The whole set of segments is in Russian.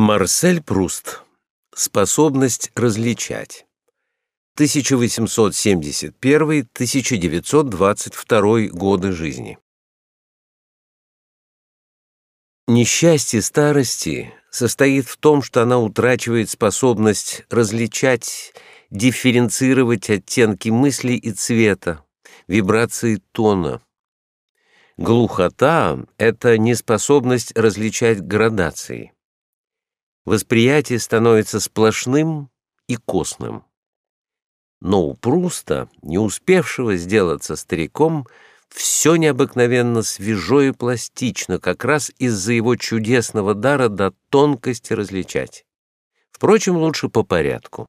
Марсель Пруст. Способность различать. 1871-1922 годы жизни. Несчастье старости состоит в том, что она утрачивает способность различать, дифференцировать оттенки мысли и цвета, вибрации тона. Глухота — это неспособность различать градации восприятие становится сплошным и костным. Но у Пруста, не успевшего сделаться стариком, все необыкновенно свежо и пластично, как раз из-за его чудесного дара до тонкости различать. Впрочем, лучше по порядку.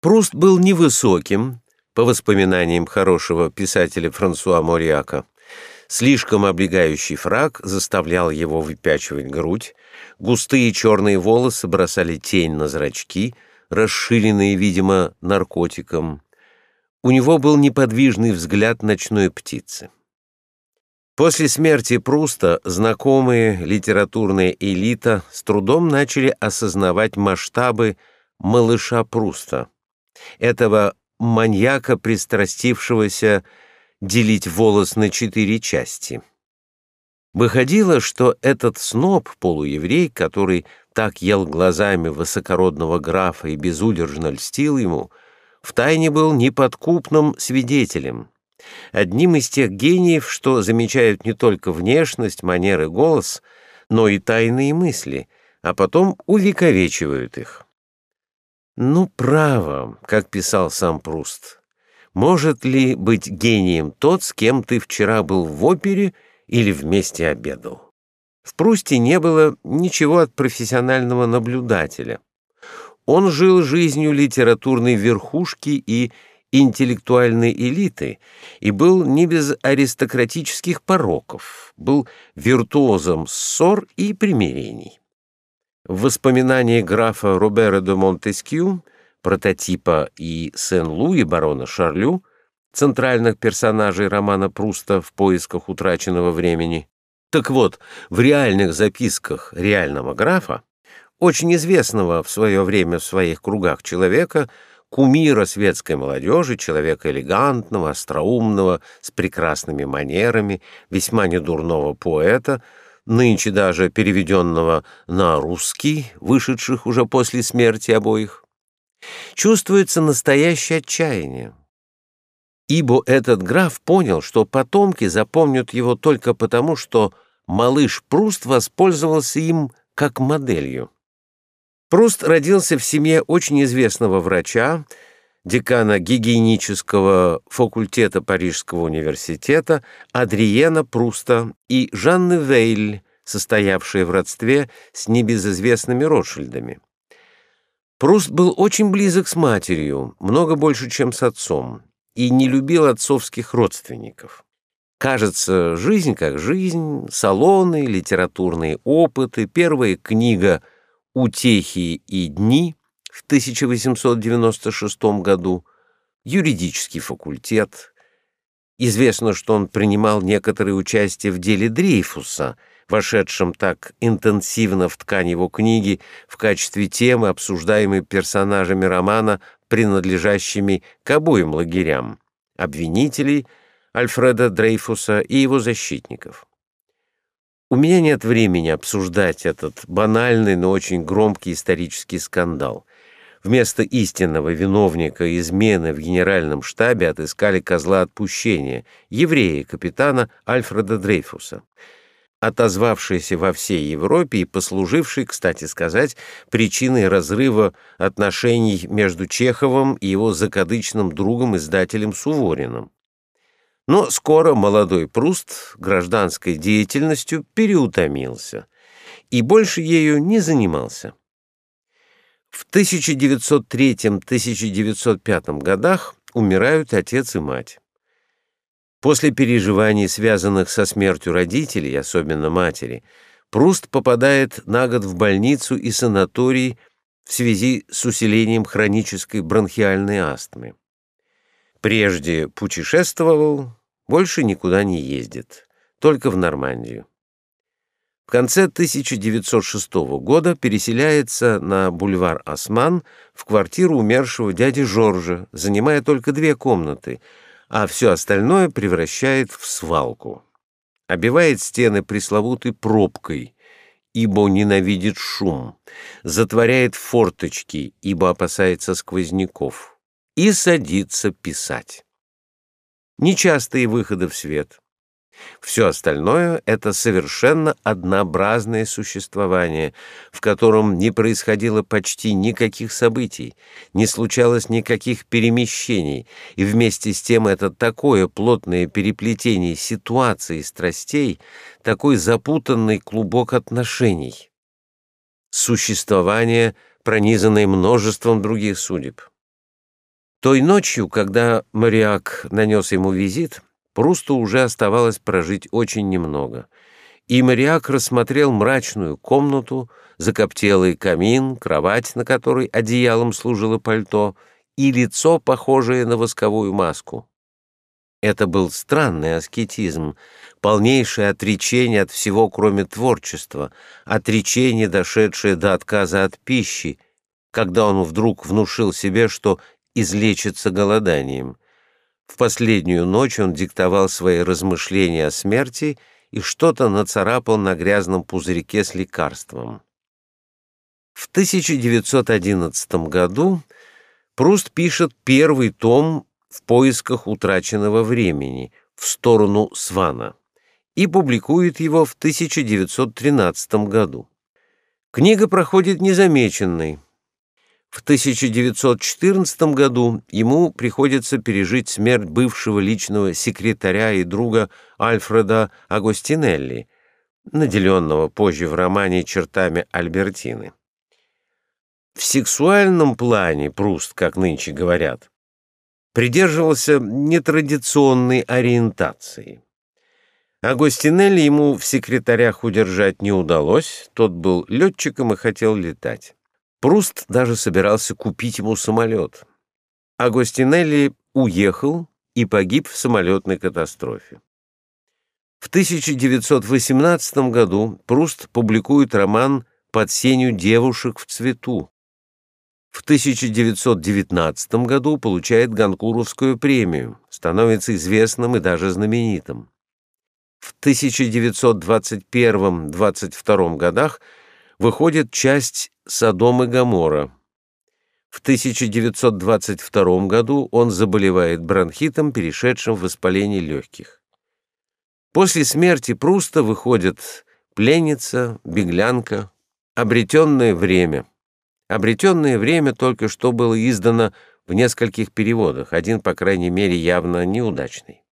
Пруст был невысоким, по воспоминаниям хорошего писателя Франсуа Мориака, Слишком облегающий фраг заставлял его выпячивать грудь, густые черные волосы бросали тень на зрачки, расширенные, видимо, наркотиком. У него был неподвижный взгляд ночной птицы. После смерти Пруста знакомые литературная элита с трудом начали осознавать масштабы малыша Пруста, этого маньяка, пристрастившегося делить волос на четыре части. Выходило, что этот сноб, полуеврей, который так ел глазами высокородного графа и безудержно льстил ему, втайне был неподкупным свидетелем, одним из тех гениев, что замечают не только внешность, манеры, голос, но и тайные мысли, а потом увековечивают их. «Ну, право», — как писал сам Пруст, может ли быть гением тот, с кем ты вчера был в опере или вместе обедал? В Прусте не было ничего от профессионального наблюдателя. Он жил жизнью литературной верхушки и интеллектуальной элиты и был не без аристократических пороков, был виртуозом ссор и примирений. В воспоминании графа Робера де Монтескью прототипа и Сен-Луи барона Шарлю, центральных персонажей романа Пруста «В поисках утраченного времени». Так вот, в реальных записках реального графа, очень известного в свое время в своих кругах человека, кумира светской молодежи, человека элегантного, остроумного, с прекрасными манерами, весьма недурного поэта, нынче даже переведенного на русский, вышедших уже после смерти обоих, чувствуется настоящее отчаяние. Ибо этот граф понял, что потомки запомнят его только потому, что малыш Пруст воспользовался им как моделью. Пруст родился в семье очень известного врача, декана гигиенического факультета Парижского университета Адриена Пруста и Жанны Вейль, состоявшие в родстве с небезызвестными Ротшильдами. Пруст был очень близок с матерью, много больше, чем с отцом, и не любил отцовских родственников. Кажется, жизнь как жизнь, салоны, литературные опыты, первая книга «Утехи и дни» в 1896 году, юридический факультет. Известно, что он принимал некоторое участие в деле Дрейфуса – вошедшем так интенсивно в ткань его книги в качестве темы, обсуждаемой персонажами романа, принадлежащими к обоим лагерям — обвинителей Альфреда Дрейфуса и его защитников. У меня нет времени обсуждать этот банальный, но очень громкий исторический скандал. Вместо истинного виновника измены в генеральном штабе отыскали козла отпущения, еврея капитана Альфреда Дрейфуса — отозвавшийся во всей Европе и послуживший, кстати сказать, причиной разрыва отношений между Чеховым и его закадычным другом-издателем Сувориным. Но скоро молодой Пруст гражданской деятельностью переутомился и больше ею не занимался. В 1903-1905 годах умирают отец и мать. После переживаний, связанных со смертью родителей, особенно матери, Пруст попадает на год в больницу и санаторий в связи с усилением хронической бронхиальной астмы. Прежде путешествовал, больше никуда не ездит, только в Нормандию. В конце 1906 года переселяется на бульвар Осман в квартиру умершего дяди Жоржа, занимая только две комнаты, а все остальное превращает в свалку. Обивает стены пресловутой пробкой, ибо ненавидит шум, затворяет форточки, ибо опасается сквозняков, и садится писать. Нечастые выходы в свет — все остальное — это совершенно однообразное существование, в котором не происходило почти никаких событий, не случалось никаких перемещений, и вместе с тем это такое плотное переплетение ситуаций и страстей, такой запутанный клубок отношений. Существование, пронизанное множеством других судеб. Той ночью, когда Мариак нанес ему визит, Прусту уже оставалось прожить очень немного. И моряк рассмотрел мрачную комнату, закоптелый камин, кровать, на которой одеялом служило пальто, и лицо, похожее на восковую маску. Это был странный аскетизм, полнейшее отречение от всего, кроме творчества, отречение, дошедшее до отказа от пищи, когда он вдруг внушил себе, что излечится голоданием — в последнюю ночь он диктовал свои размышления о смерти и что-то нацарапал на грязном пузырьке с лекарством. В 1911 году Пруст пишет первый том «В поисках утраченного времени» в сторону Свана и публикует его в 1913 году. Книга проходит незамеченной. В 1914 году ему приходится пережить смерть бывшего личного секретаря и друга Альфреда Агостинелли, наделенного позже в романе чертами Альбертины. В сексуальном плане Пруст, как нынче говорят, придерживался нетрадиционной ориентации. Агостинелли ему в секретарях удержать не удалось, тот был летчиком и хотел летать. Пруст даже собирался купить ему самолет. Агостинелли уехал и погиб в самолетной катастрофе. В 1918 году Пруст публикует роман «Под сенью девушек в цвету». В 1919 году получает Ганкуровскую премию, становится известным и даже знаменитым. В 1921-22 годах выходит часть «Содом и Гоморра». В 1922 году он заболевает бронхитом, перешедшим в воспаление легких. После смерти Пруста выходят «Пленница», «Беглянка», «Обретенное время». «Обретенное время» только что было издано в нескольких переводах, один, по крайней мере, явно неудачный.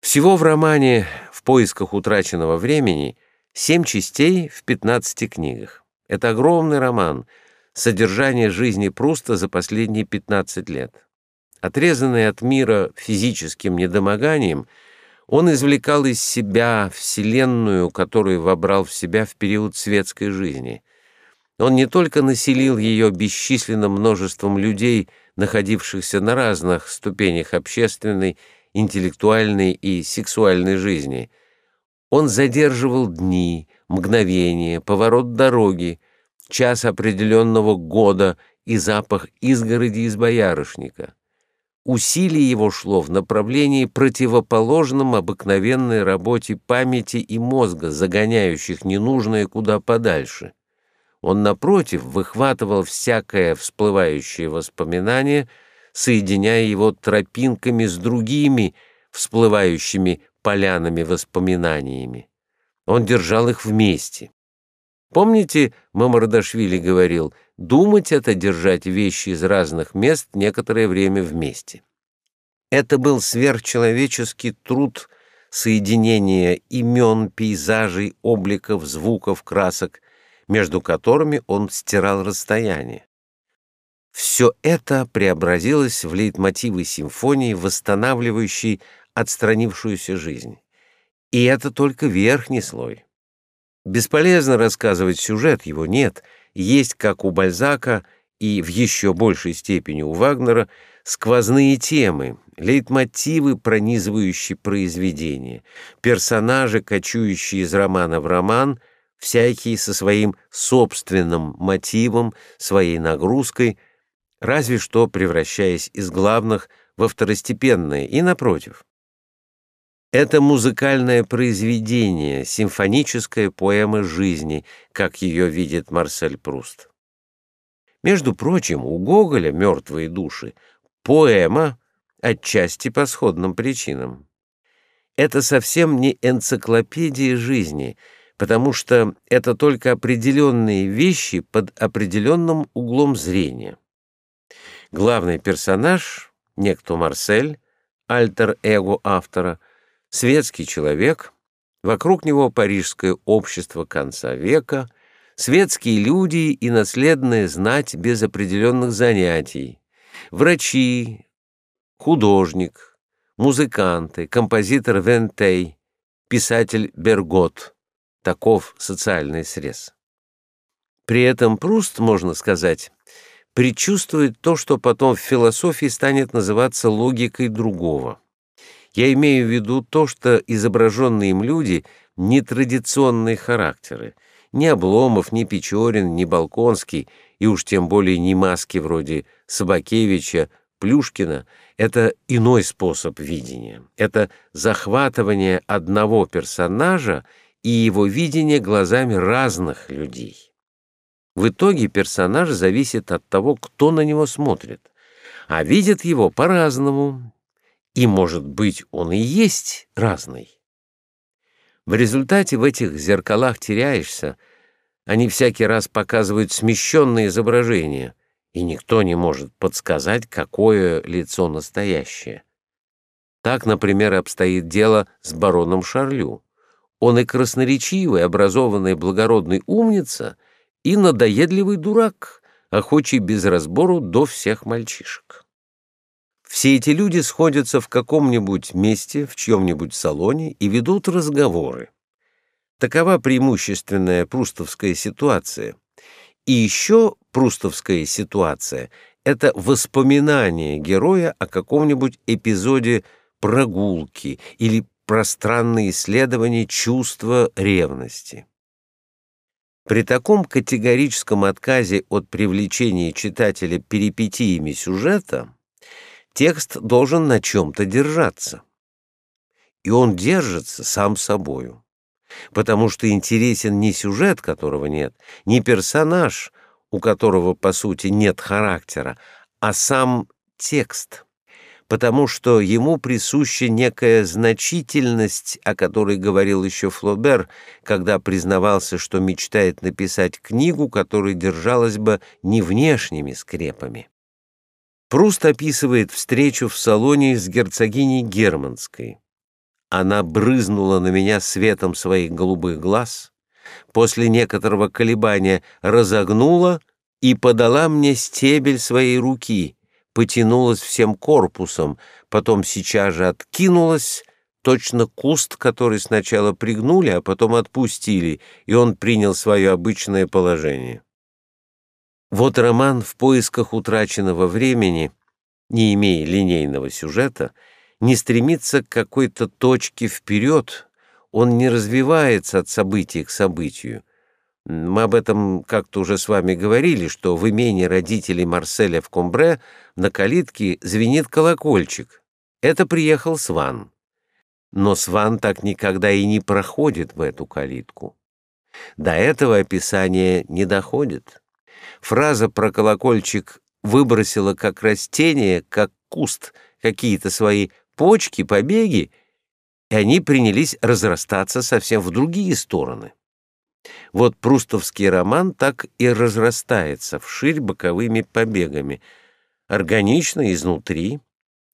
Всего в романе «В поисках утраченного времени» Семь частей в 15 книгах. Это огромный роман, содержание жизни Пруста за последние 15 лет. Отрезанный от мира физическим недомоганием, он извлекал из себя вселенную, которую вобрал в себя в период светской жизни. Он не только населил ее бесчисленным множеством людей, находившихся на разных ступенях общественной, интеллектуальной и сексуальной жизни — он задерживал дни, мгновения, поворот дороги, час определенного года и запах изгороди из боярышника. Усилие его шло в направлении противоположном обыкновенной работе памяти и мозга, загоняющих ненужное куда подальше. Он, напротив, выхватывал всякое всплывающее воспоминание, соединяя его тропинками с другими всплывающими полянами воспоминаниями. Он держал их вместе. Помните, Мамардашвили говорил, думать — это держать вещи из разных мест некоторое время вместе. Это был сверхчеловеческий труд соединения имен, пейзажей, обликов, звуков, красок, между которыми он стирал расстояние. Все это преобразилось в лейтмотивы симфонии, восстанавливающей отстранившуюся жизнь. И это только верхний слой. Бесполезно рассказывать сюжет, его нет. Есть, как у Бальзака и в еще большей степени у Вагнера, сквозные темы, лейтмотивы, пронизывающие произведение, персонажи, кочующие из романа в роман, всякий со своим собственным мотивом, своей нагрузкой, разве что превращаясь из главных во второстепенные, и напротив. Это музыкальное произведение, симфоническая поэма жизни, как ее видит Марсель Пруст. Между прочим, у Гоголя «Мертвые души» поэма отчасти по сходным причинам. Это совсем не энциклопедия жизни, потому что это только определенные вещи под определенным углом зрения. Главный персонаж, некто Марсель, альтер-эго автора, светский человек, вокруг него парижское общество конца века — светские люди и наследная знать без определенных занятий, врачи, художник, музыканты, композитор Вентей, писатель Бергот. Таков социальный срез. При этом Пруст, можно сказать, предчувствует то, что потом в философии станет называться логикой другого. Я имею в виду то, что изображенные им люди — нетрадиционные характеры — ни Обломов, ни Печорин, ни Балконский, и уж тем более ни маски вроде Собакевича, Плюшкина — это иной способ видения. Это захватывание одного персонажа и его видение глазами разных людей. В итоге персонаж зависит от того, кто на него смотрит, а видит его по-разному, и, может быть, он и есть разный. В результате в этих зеркалах теряешься, они всякий раз показывают смещенные изображения, и никто не может подсказать, какое лицо настоящее. Так, например, обстоит дело с бароном Шарлю. Он и красноречивый, образованный, благородный умница, и надоедливый дурак, охочий без разбору до всех мальчишек. Все эти люди сходятся в каком-нибудь месте, в чьем-нибудь салоне и ведут разговоры. Такова преимущественная прустовская ситуация. И еще прустовская ситуация — это воспоминание героя о каком-нибудь эпизоде прогулки или пространное исследование чувства ревности. При таком категорическом отказе от привлечения читателя перипетиями сюжета текст должен на чем-то держаться. И он держится сам собою. Потому что интересен не сюжет, которого нет, не персонаж, у которого, по сути, нет характера, а сам текст. Потому что ему присуща некая значительность, о которой говорил еще Флобер, когда признавался, что мечтает написать книгу, которая держалась бы не внешними скрепами. Пруст описывает встречу в салоне с герцогиней Германской. Она брызнула на меня светом своих голубых глаз, после некоторого колебания разогнула и подала мне стебель своей руки, потянулась всем корпусом, потом сейчас же откинулась, точно куст, который сначала пригнули, а потом отпустили, и он принял свое обычное положение. Вот роман в поисках утраченного времени, не имея линейного сюжета, не стремится к какой-то точке вперед, он не развивается от события к событию. Мы об этом как-то уже с вами говорили, что в имении родителей Марселя в Комбре на калитке звенит колокольчик. Это приехал Сван. Но Сван так никогда и не проходит в эту калитку. До этого описания не доходит. Фраза про колокольчик выбросила как растение, как куст, какие-то свои почки, побеги, и они принялись разрастаться совсем в другие стороны. Вот прустовский роман так и разрастается вширь боковыми побегами, органично изнутри.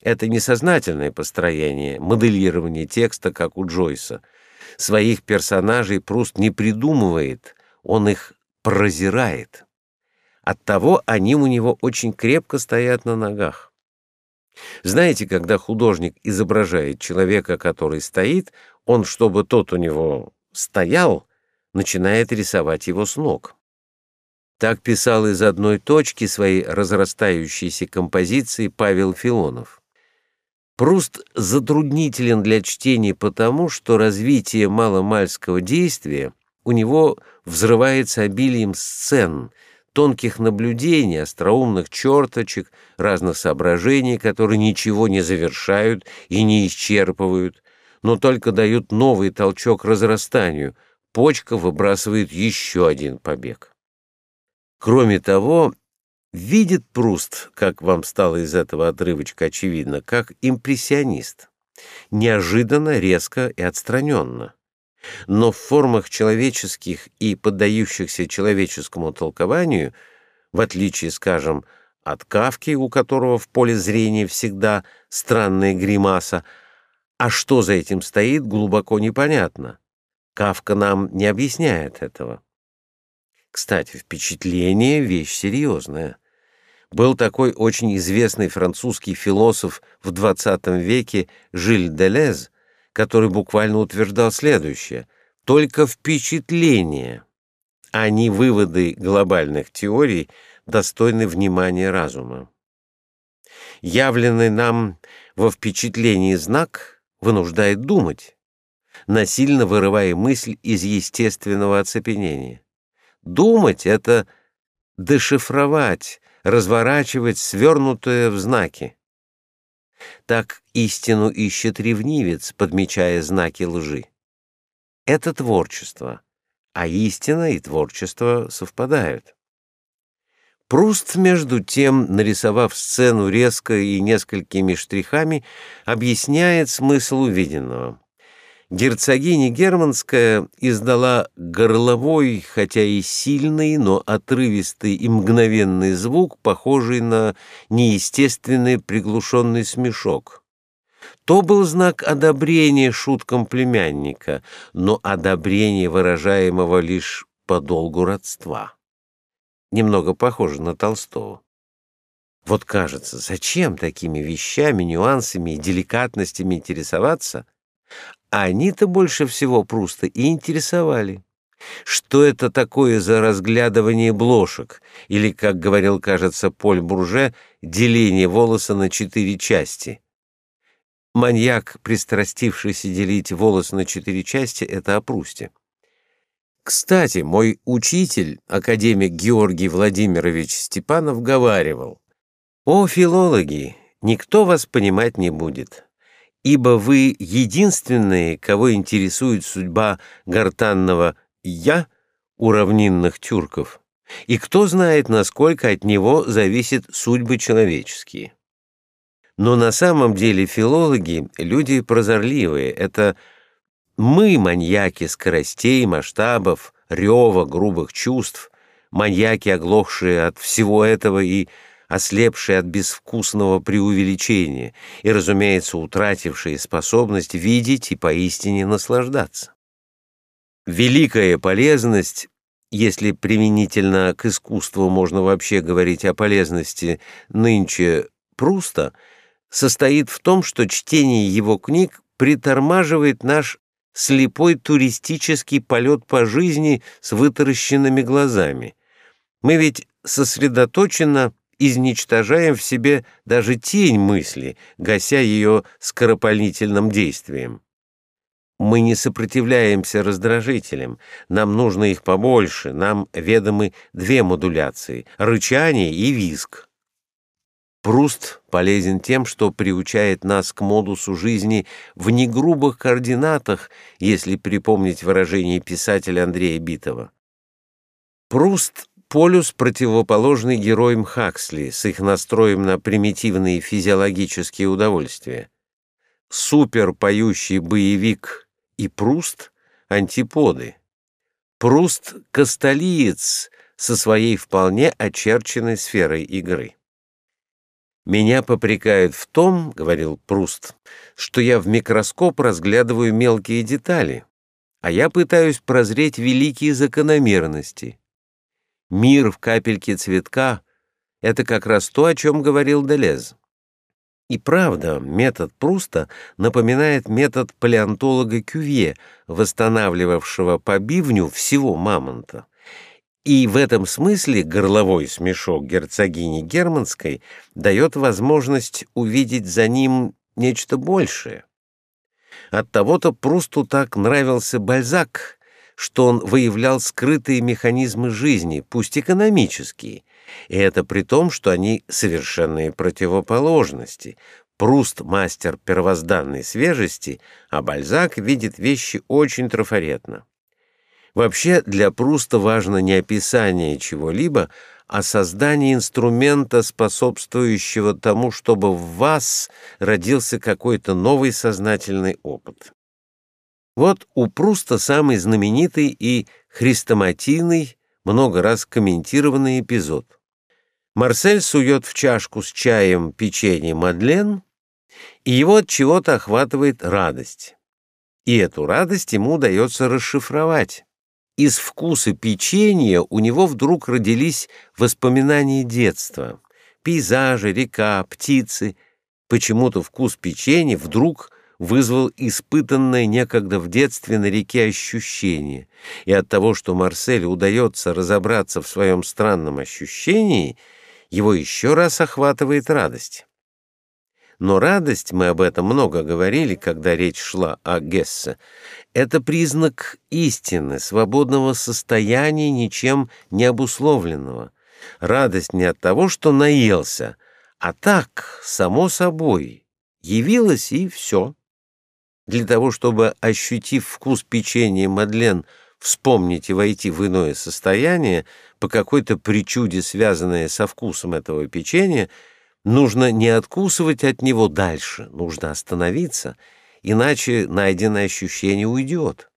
Это несознательное построение, моделирование текста, как у Джойса. Своих персонажей Пруст не придумывает, он их прозирает. Оттого они у него очень крепко стоят на ногах. Знаете, когда художник изображает человека, который стоит, он, чтобы тот у него стоял, начинает рисовать его с ног. Так писал из одной точки своей разрастающейся композиции Павел Филонов. Пруст затруднителен для чтения потому, что развитие маломальского действия у него взрывается обилием сцен, тонких наблюдений, остроумных черточек, разных соображений, которые ничего не завершают и не исчерпывают, но только дают новый толчок разрастанию. Почка выбрасывает еще один побег. Кроме того, видит Пруст, как вам стало из этого отрывочка очевидно, как импрессионист. Неожиданно, резко и отстраненно. Но в формах человеческих и поддающихся человеческому толкованию, в отличие, скажем, от Кавки, у которого в поле зрения всегда странная гримаса, а что за этим стоит, глубоко непонятно. Кавка нам не объясняет этого. Кстати, впечатление — вещь серьезная. Был такой очень известный французский философ в XX веке Жиль Делез, который буквально утверждал следующее — только впечатление, а не выводы глобальных теорий, достойны внимания разума. Явленный нам во впечатлении знак вынуждает думать, насильно вырывая мысль из естественного оцепенения. Думать — это дешифровать, разворачивать свернутое в знаки. Так истину ищет ревнивец, подмечая знаки лжи. Это творчество, а истина и творчество совпадают. Пруст, между тем, нарисовав сцену резко и несколькими штрихами, объясняет смысл увиденного. Герцогиня Германская издала горловой, хотя и сильный, но отрывистый и мгновенный звук, похожий на неестественный приглушенный смешок. То был знак одобрения шуткам племянника, но одобрение, выражаемого лишь по долгу родства. Немного похоже на Толстого. Вот кажется, зачем такими вещами, нюансами и деликатностями интересоваться — они-то больше всего Пруста и интересовали. Что это такое за разглядывание блошек, или, как говорил, кажется, Поль Бурже, деление волоса на четыре части? Маньяк, пристрастившийся делить волос на четыре части, это о Прусте. Кстати, мой учитель, академик Георгий Владимирович Степанов, говаривал, «О, филологи, никто вас понимать не будет ибо вы единственные, кого интересует судьба гортанного «я» у равнинных тюрков, и кто знает, насколько от него зависят судьбы человеческие. Но на самом деле филологи — люди прозорливые, это мы маньяки скоростей, масштабов, рева, грубых чувств, маньяки, оглохшие от всего этого и ослепшие от безвкусного преувеличения и, разумеется, утратившие способность видеть и поистине наслаждаться. Великая полезность, если применительно к искусству можно вообще говорить о полезности нынче Пруста, состоит в том, что чтение его книг притормаживает наш слепой туристический полет по жизни с вытаращенными глазами. Мы ведь сосредоточенно изничтожаем в себе даже тень мысли, гася ее скоропалительным действием. Мы не сопротивляемся раздражителям, нам нужно их побольше, нам ведомы две модуляции — рычание и визг. Пруст полезен тем, что приучает нас к модусу жизни в негрубых координатах, если припомнить выражение писателя Андрея Битова. Пруст Полюс противоположный героям Хаксли с их настроем на примитивные физиологические удовольствия. Супер-поющий боевик и Пруст — антиподы. Пруст — костолиец со своей вполне очерченной сферой игры. «Меня попрекают в том, — говорил Пруст, — что я в микроскоп разглядываю мелкие детали, а я пытаюсь прозреть великие закономерности, Мир в капельке цветка — это как раз то, о чем говорил Делез. И правда, метод Пруста напоминает метод палеонтолога Кювье, восстанавливавшего по бивню всего мамонта. И в этом смысле горловой смешок герцогини Германской дает возможность увидеть за ним нечто большее. От того-то Прусту так нравился Бальзак, что он выявлял скрытые механизмы жизни, пусть экономические, и это при том, что они совершенные противоположности. Пруст — мастер первозданной свежести, а Бальзак видит вещи очень трафаретно. Вообще для Пруста важно не описание чего-либо, а создание инструмента, способствующего тому, чтобы в вас родился какой-то новый сознательный опыт. Вот у Пруста самый знаменитый и хрестоматийный, много раз комментированный эпизод. Марсель сует в чашку с чаем печенье Мадлен, и его от чего-то охватывает радость. И эту радость ему удается расшифровать. Из вкуса печенья у него вдруг родились воспоминания детства. Пейзажи, река, птицы. Почему-то вкус печенья вдруг вызвал испытанное некогда в детстве на реке ощущение. И от того, что Марселю удается разобраться в своем странном ощущении, его еще раз охватывает радость. Но радость, мы об этом много говорили, когда речь шла о Гессе, это признак истины, свободного состояния, ничем не обусловленного. Радость не от того, что наелся, а так, само собой, явилась и все. Для того, чтобы, ощутив вкус печенья Мадлен, вспомнить и войти в иное состояние, по какой-то причуде, связанное со вкусом этого печенья, Нужно не откусывать от него дальше, нужно остановиться, иначе найденное ощущение уйдет.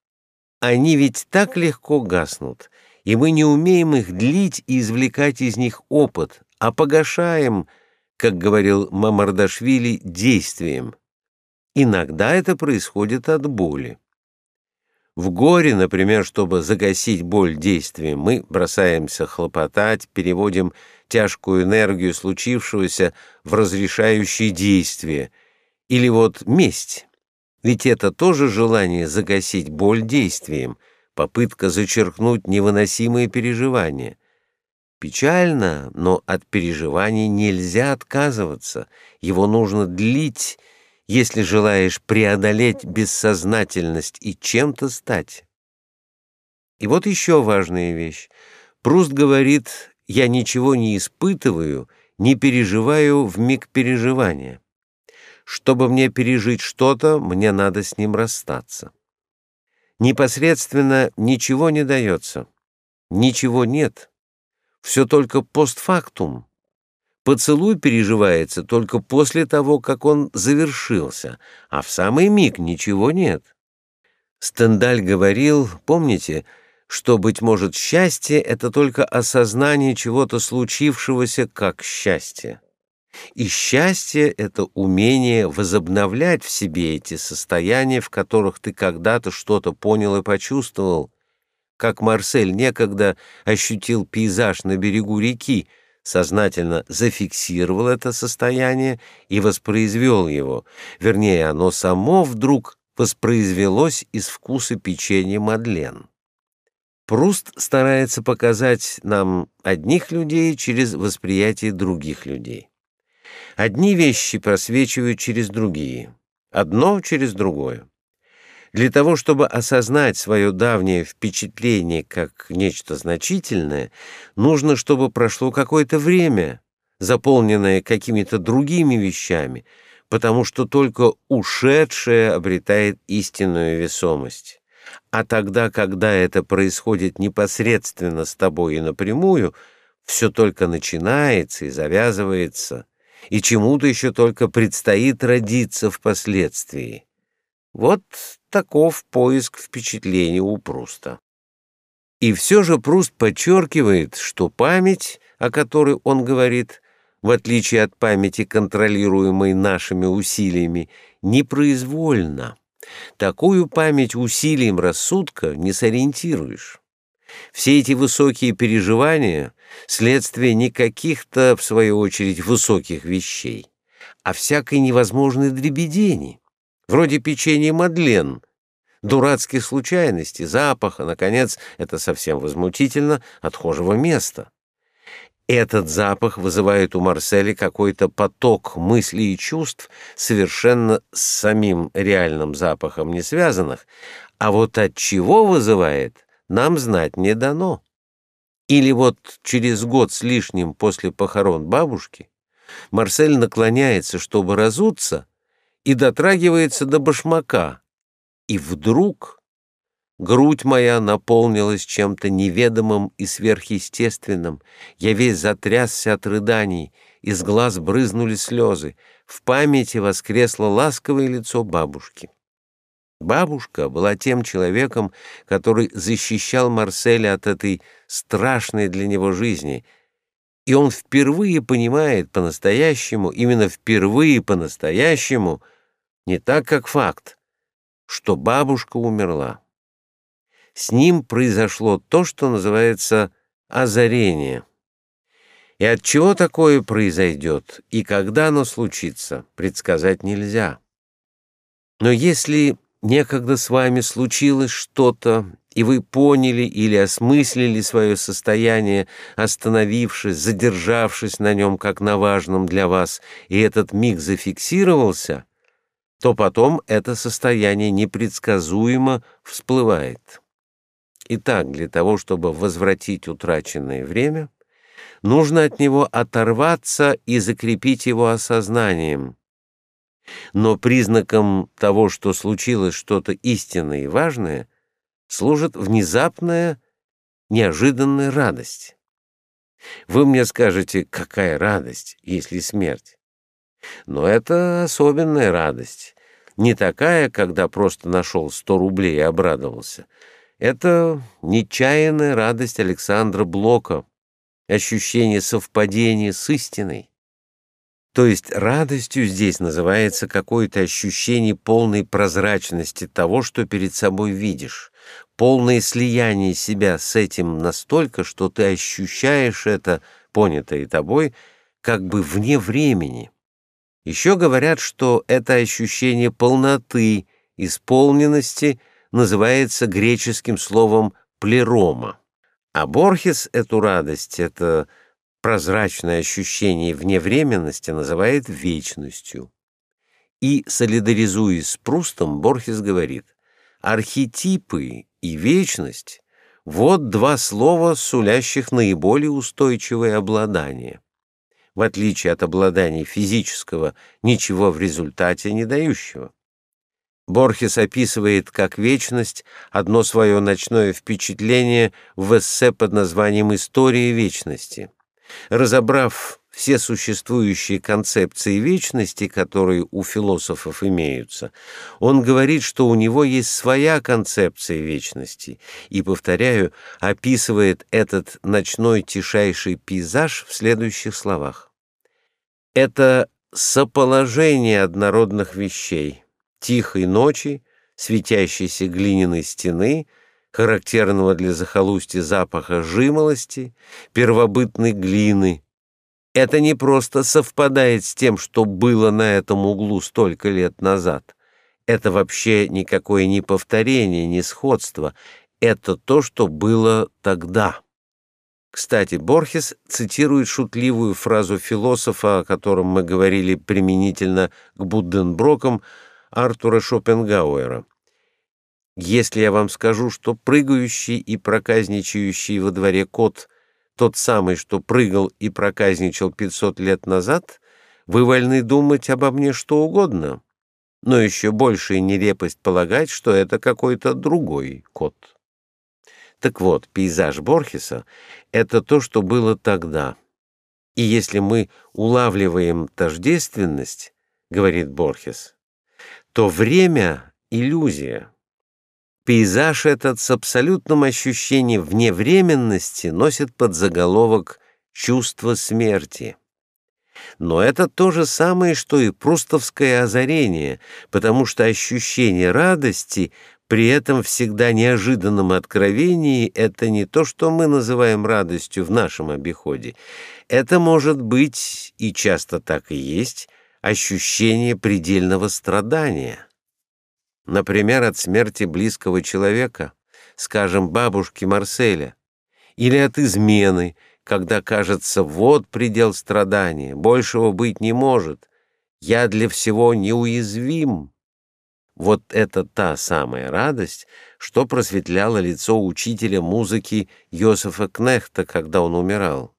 Они ведь так легко гаснут, и мы не умеем их длить и извлекать из них опыт, а погашаем, как говорил Мамардашвили, действием. Иногда это происходит от боли. В горе, например, чтобы загасить боль действием, мы бросаемся хлопотать, переводим тяжкую энергию случившегося в разрешающие действия. Или вот месть. Ведь это тоже желание загасить боль действием, попытка зачеркнуть невыносимые переживания. Печально, но от переживаний нельзя отказываться, его нужно длить, если желаешь преодолеть бессознательность и чем-то стать. И вот еще важная вещь. Пруст говорит, я ничего не испытываю, не переживаю в миг переживания. Чтобы мне пережить что-то, мне надо с ним расстаться. Непосредственно ничего не дается, ничего нет, все только постфактум. Поцелуй переживается только после того, как он завершился, а в самый миг ничего нет. Стендаль говорил, помните, что, быть может, счастье — это только осознание чего-то случившегося как счастье. И счастье — это умение возобновлять в себе эти состояния, в которых ты когда-то что-то понял и почувствовал, как Марсель некогда ощутил пейзаж на берегу реки, сознательно зафиксировал это состояние и воспроизвел его. Вернее, оно само вдруг воспроизвелось из вкуса печенья Мадлен. Пруст старается показать нам одних людей через восприятие других людей. Одни вещи просвечивают через другие, одно через другое. Для того, чтобы осознать свое давнее впечатление как нечто значительное, нужно, чтобы прошло какое-то время, заполненное какими-то другими вещами, потому что только ушедшее обретает истинную весомость. А тогда, когда это происходит непосредственно с тобой и напрямую, все только начинается и завязывается, и чему-то еще только предстоит родиться впоследствии. Вот таков поиск впечатлений у Пруста. И все же Пруст подчеркивает, что память, о которой он говорит, в отличие от памяти, контролируемой нашими усилиями, непроизвольна. Такую память усилием рассудка не сориентируешь. Все эти высокие переживания — следствие не каких-то, в свою очередь, высоких вещей, а всякой невозможной дребедени вроде печенья Мадлен, дурацких случайностей, запаха, наконец, это совсем возмутительно, отхожего места. Этот запах вызывает у Марселя какой-то поток мыслей и чувств, совершенно с самим реальным запахом не связанных, а вот от чего вызывает, нам знать не дано. Или вот через год с лишним после похорон бабушки Марсель наклоняется, чтобы разуться, и дотрагивается до башмака. И вдруг грудь моя наполнилась чем-то неведомым и сверхъестественным. Я весь затрясся от рыданий, из глаз брызнули слезы. В памяти воскресло ласковое лицо бабушки. Бабушка была тем человеком, который защищал Марселя от этой страшной для него жизни — и он впервые понимает по-настоящему, именно впервые по-настоящему, не так как факт, что бабушка умерла. С ним произошло то, что называется озарение. И от чего такое произойдет, и когда оно случится, предсказать нельзя. Но если некогда с вами случилось что-то, и вы поняли или осмыслили свое состояние, остановившись, задержавшись на нем как на важном для вас, и этот миг зафиксировался, то потом это состояние непредсказуемо всплывает. Итак, для того, чтобы возвратить утраченное время, нужно от него оторваться и закрепить его осознанием. Но признаком того, что случилось что-то истинное и важное, служит внезапная, неожиданная радость. Вы мне скажете, какая радость, если смерть? Но это особенная радость, не такая, когда просто нашел сто рублей и обрадовался. Это нечаянная радость Александра Блока, ощущение совпадения с истиной. То есть радостью здесь называется какое-то ощущение полной прозрачности того, что перед собой видишь, полное слияние себя с этим настолько, что ты ощущаешь это, понятое тобой, как бы вне времени. Еще говорят, что это ощущение полноты, исполненности называется греческим словом «плерома». А Борхес эту радость, это прозрачное ощущение вневременности называет вечностью. И, солидаризуясь с Прустом, Борхес говорит, архетипы и вечность — вот два слова, сулящих наиболее устойчивое обладание. В отличие от обладания физического, ничего в результате не дающего. Борхес описывает как вечность одно свое ночное впечатление в эссе под названием «История вечности». Разобрав все существующие концепции вечности, которые у философов имеются, он говорит, что у него есть своя концепция вечности и, повторяю, описывает этот ночной тишайший пейзаж в следующих словах. Это соположение однородных вещей, тихой ночи, светящейся глиняной стены — характерного для захолустья запаха жимолости, первобытной глины. Это не просто совпадает с тем, что было на этом углу столько лет назад. Это вообще никакое не повторение, не сходство. Это то, что было тогда. Кстати, Борхес цитирует шутливую фразу философа, о котором мы говорили применительно к Будденброкам, Артура Шопенгауэра. Если я вам скажу, что прыгающий и проказничающий во дворе кот тот самый, что прыгал и проказничал 500 лет назад, вы вольны думать обо мне что угодно, но еще большая нелепость полагать, что это какой-то другой кот. Так вот, пейзаж Борхеса — это то, что было тогда. И если мы улавливаем тождественность, — говорит Борхес, — то время — иллюзия. Пейзаж этот с абсолютным ощущением вневременности носит под заголовок «Чувство смерти». Но это то же самое, что и прустовское озарение, потому что ощущение радости при этом всегда неожиданном откровении — это не то, что мы называем радостью в нашем обиходе. Это может быть, и часто так и есть, ощущение предельного страдания например, от смерти близкого человека, скажем, бабушки Марселя, или от измены, когда кажется, вот предел страдания, большего быть не может, я для всего неуязвим. Вот это та самая радость, что просветляла лицо учителя музыки Йосефа Кнехта, когда он умирал.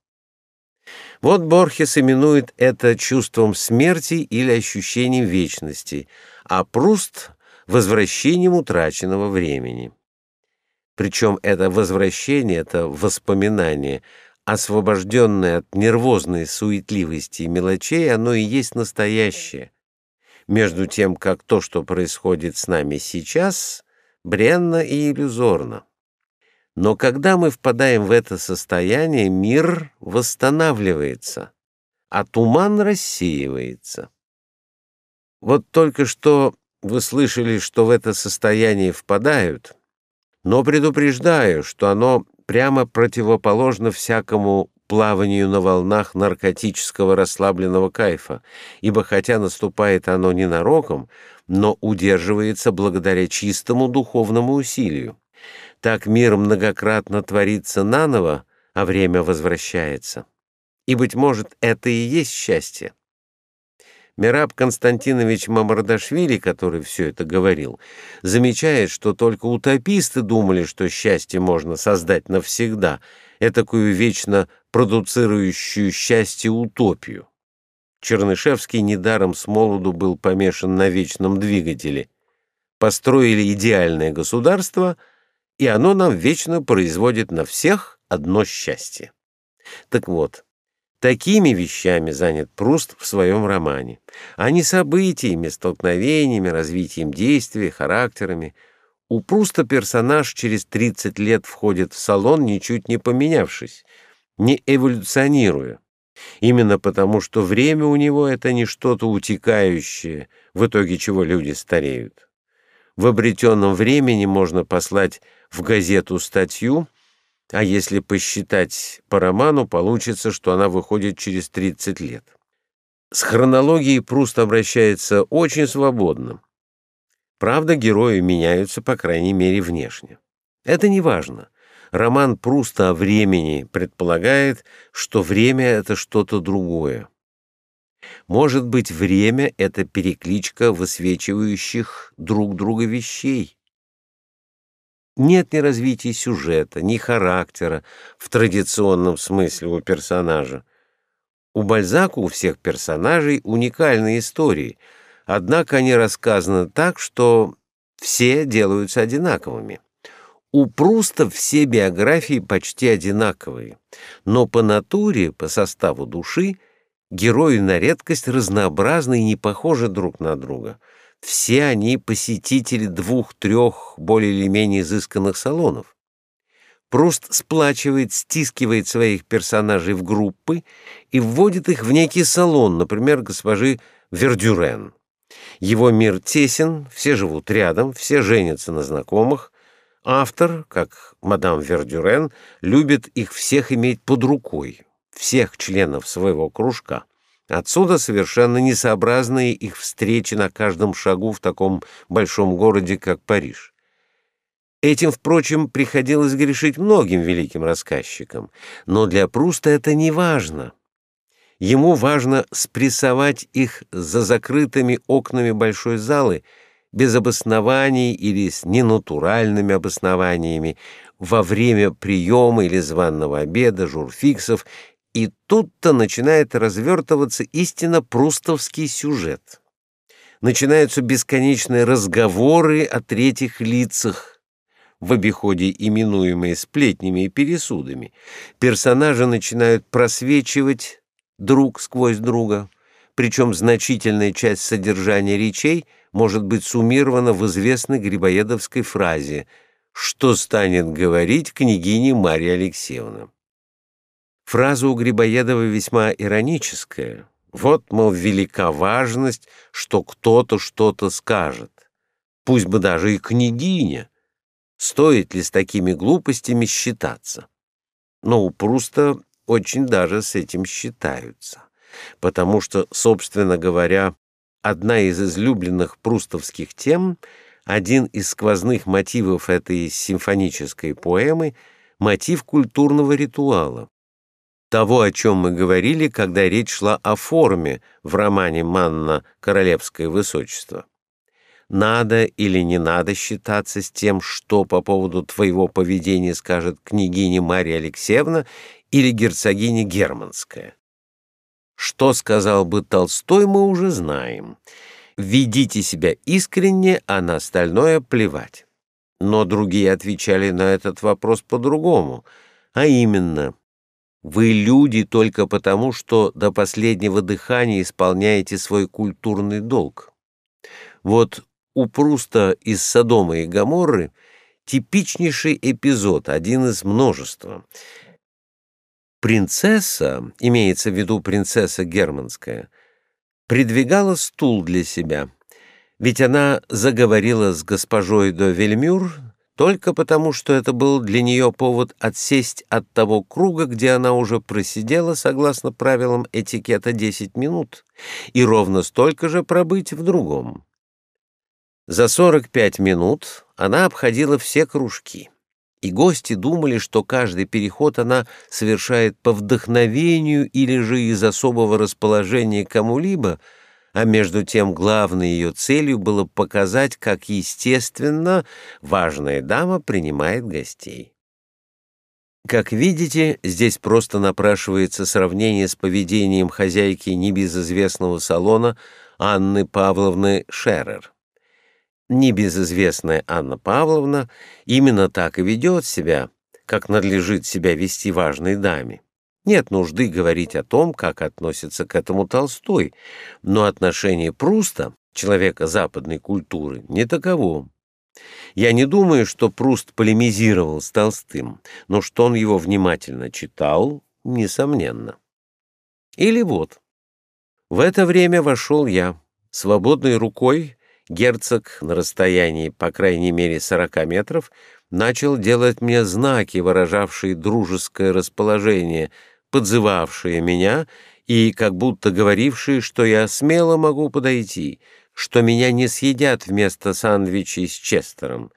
Вот Борхес именует это чувством смерти или ощущением вечности, а Пруст — возвращением утраченного времени. Причем это возвращение, это воспоминание, освобожденное от нервозной суетливости и мелочей, оно и есть настоящее. Между тем, как то, что происходит с нами сейчас, бренно и иллюзорно. Но когда мы впадаем в это состояние, мир восстанавливается, а туман рассеивается. Вот только что вы слышали, что в это состояние впадают, но предупреждаю, что оно прямо противоположно всякому плаванию на волнах наркотического расслабленного кайфа, ибо хотя наступает оно ненароком, но удерживается благодаря чистому духовному усилию. Так мир многократно творится наново, а время возвращается. И, быть может, это и есть счастье. Мираб Константинович Мамардашвили, который все это говорил, замечает, что только утописты думали, что счастье можно создать навсегда, этакую вечно продуцирующую счастье утопию. Чернышевский недаром с молоду был помешан на вечном двигателе. Построили идеальное государство — и оно нам вечно производит на всех одно счастье. Так вот, такими вещами занят Пруст в своем романе, а не событиями, столкновениями, развитием действий, характерами. У Пруста персонаж через 30 лет входит в салон, ничуть не поменявшись, не эволюционируя. Именно потому, что время у него — это не что-то утекающее, в итоге чего люди стареют. В обретенном времени можно послать в газету статью, а если посчитать по роману, получится, что она выходит через 30 лет. С хронологией Пруст обращается очень свободно. Правда, герои меняются, по крайней мере, внешне. Это не важно. Роман Пруста о времени предполагает, что время — это что-то другое. Может быть, время — это перекличка высвечивающих друг друга вещей. Нет ни развития сюжета, ни характера в традиционном смысле у персонажа. У Бальзака у всех персонажей уникальные истории, однако они рассказаны так, что все делаются одинаковыми. У Пруста все биографии почти одинаковые, но по натуре, по составу души, герои на редкость разнообразны и не похожи друг на друга — все они посетители двух-трех более или менее изысканных салонов. Пруст сплачивает, стискивает своих персонажей в группы и вводит их в некий салон, например, госпожи Вердюрен. Его мир тесен, все живут рядом, все женятся на знакомых. Автор, как мадам Вердюрен, любит их всех иметь под рукой, всех членов своего кружка. Отсюда совершенно несообразные их встречи на каждом шагу в таком большом городе, как Париж. Этим, впрочем, приходилось грешить многим великим рассказчикам, но для Пруста это не важно. Ему важно спрессовать их за закрытыми окнами большой залы без обоснований или с ненатуральными обоснованиями во время приема или званного обеда, журфиксов и тут-то начинает развертываться истинно прустовский сюжет. Начинаются бесконечные разговоры о третьих лицах, в обиходе именуемые сплетнями и пересудами. Персонажи начинают просвечивать друг сквозь друга, причем значительная часть содержания речей может быть суммирована в известной грибоедовской фразе «Что станет говорить княгиня Марья Алексеевна?» Фраза у Грибоедова весьма ироническая. Вот, мол, велика важность, что кто-то что-то скажет. Пусть бы даже и княгиня. Стоит ли с такими глупостями считаться? Но у Пруста очень даже с этим считаются. Потому что, собственно говоря, одна из излюбленных прустовских тем, один из сквозных мотивов этой симфонической поэмы — мотив культурного ритуала того, о чем мы говорили, когда речь шла о форме в романе «Манна. Королевское высочество». надо или не надо считаться с тем, что по поводу твоего поведения скажет княгиня Мария Алексеевна или герцогиня Германская. Что сказал бы Толстой, мы уже знаем. Ведите себя искренне, а на остальное плевать. Но другие отвечали на этот вопрос по-другому, а именно «Вы люди только потому, что до последнего дыхания исполняете свой культурный долг». Вот у Пруста из Содома и Гоморры типичнейший эпизод, один из множества. Принцесса, имеется в виду принцесса германская, придвигала стул для себя, ведь она заговорила с госпожой де Вельмюр только потому, что это был для нее повод отсесть от того круга, где она уже просидела, согласно правилам этикета, 10 минут, и ровно столько же пробыть в другом. За 45 минут она обходила все кружки, и гости думали, что каждый переход она совершает по вдохновению или же из особого расположения кому-либо, а между тем главной ее целью было показать, как естественно важная дама принимает гостей. Как видите, здесь просто напрашивается сравнение с поведением хозяйки небезызвестного салона Анны Павловны Шерер небезызвестная Анна Павловна именно так и ведет себя, как надлежит себя вести важной даме. Нет нужды говорить о том, как относится к этому Толстой, но отношение Пруста, человека западной культуры, не таково. Я не думаю, что Пруст полемизировал с Толстым, но что он его внимательно читал, несомненно. Или вот. В это время вошел я, свободной рукой, герцог на расстоянии, по крайней мере, сорока метров, начал делать мне знаки, выражавшие дружеское расположение, подзывавшие меня и как будто говорившие, что я смело могу подойти, что меня не съедят вместо сандвичей с Честером.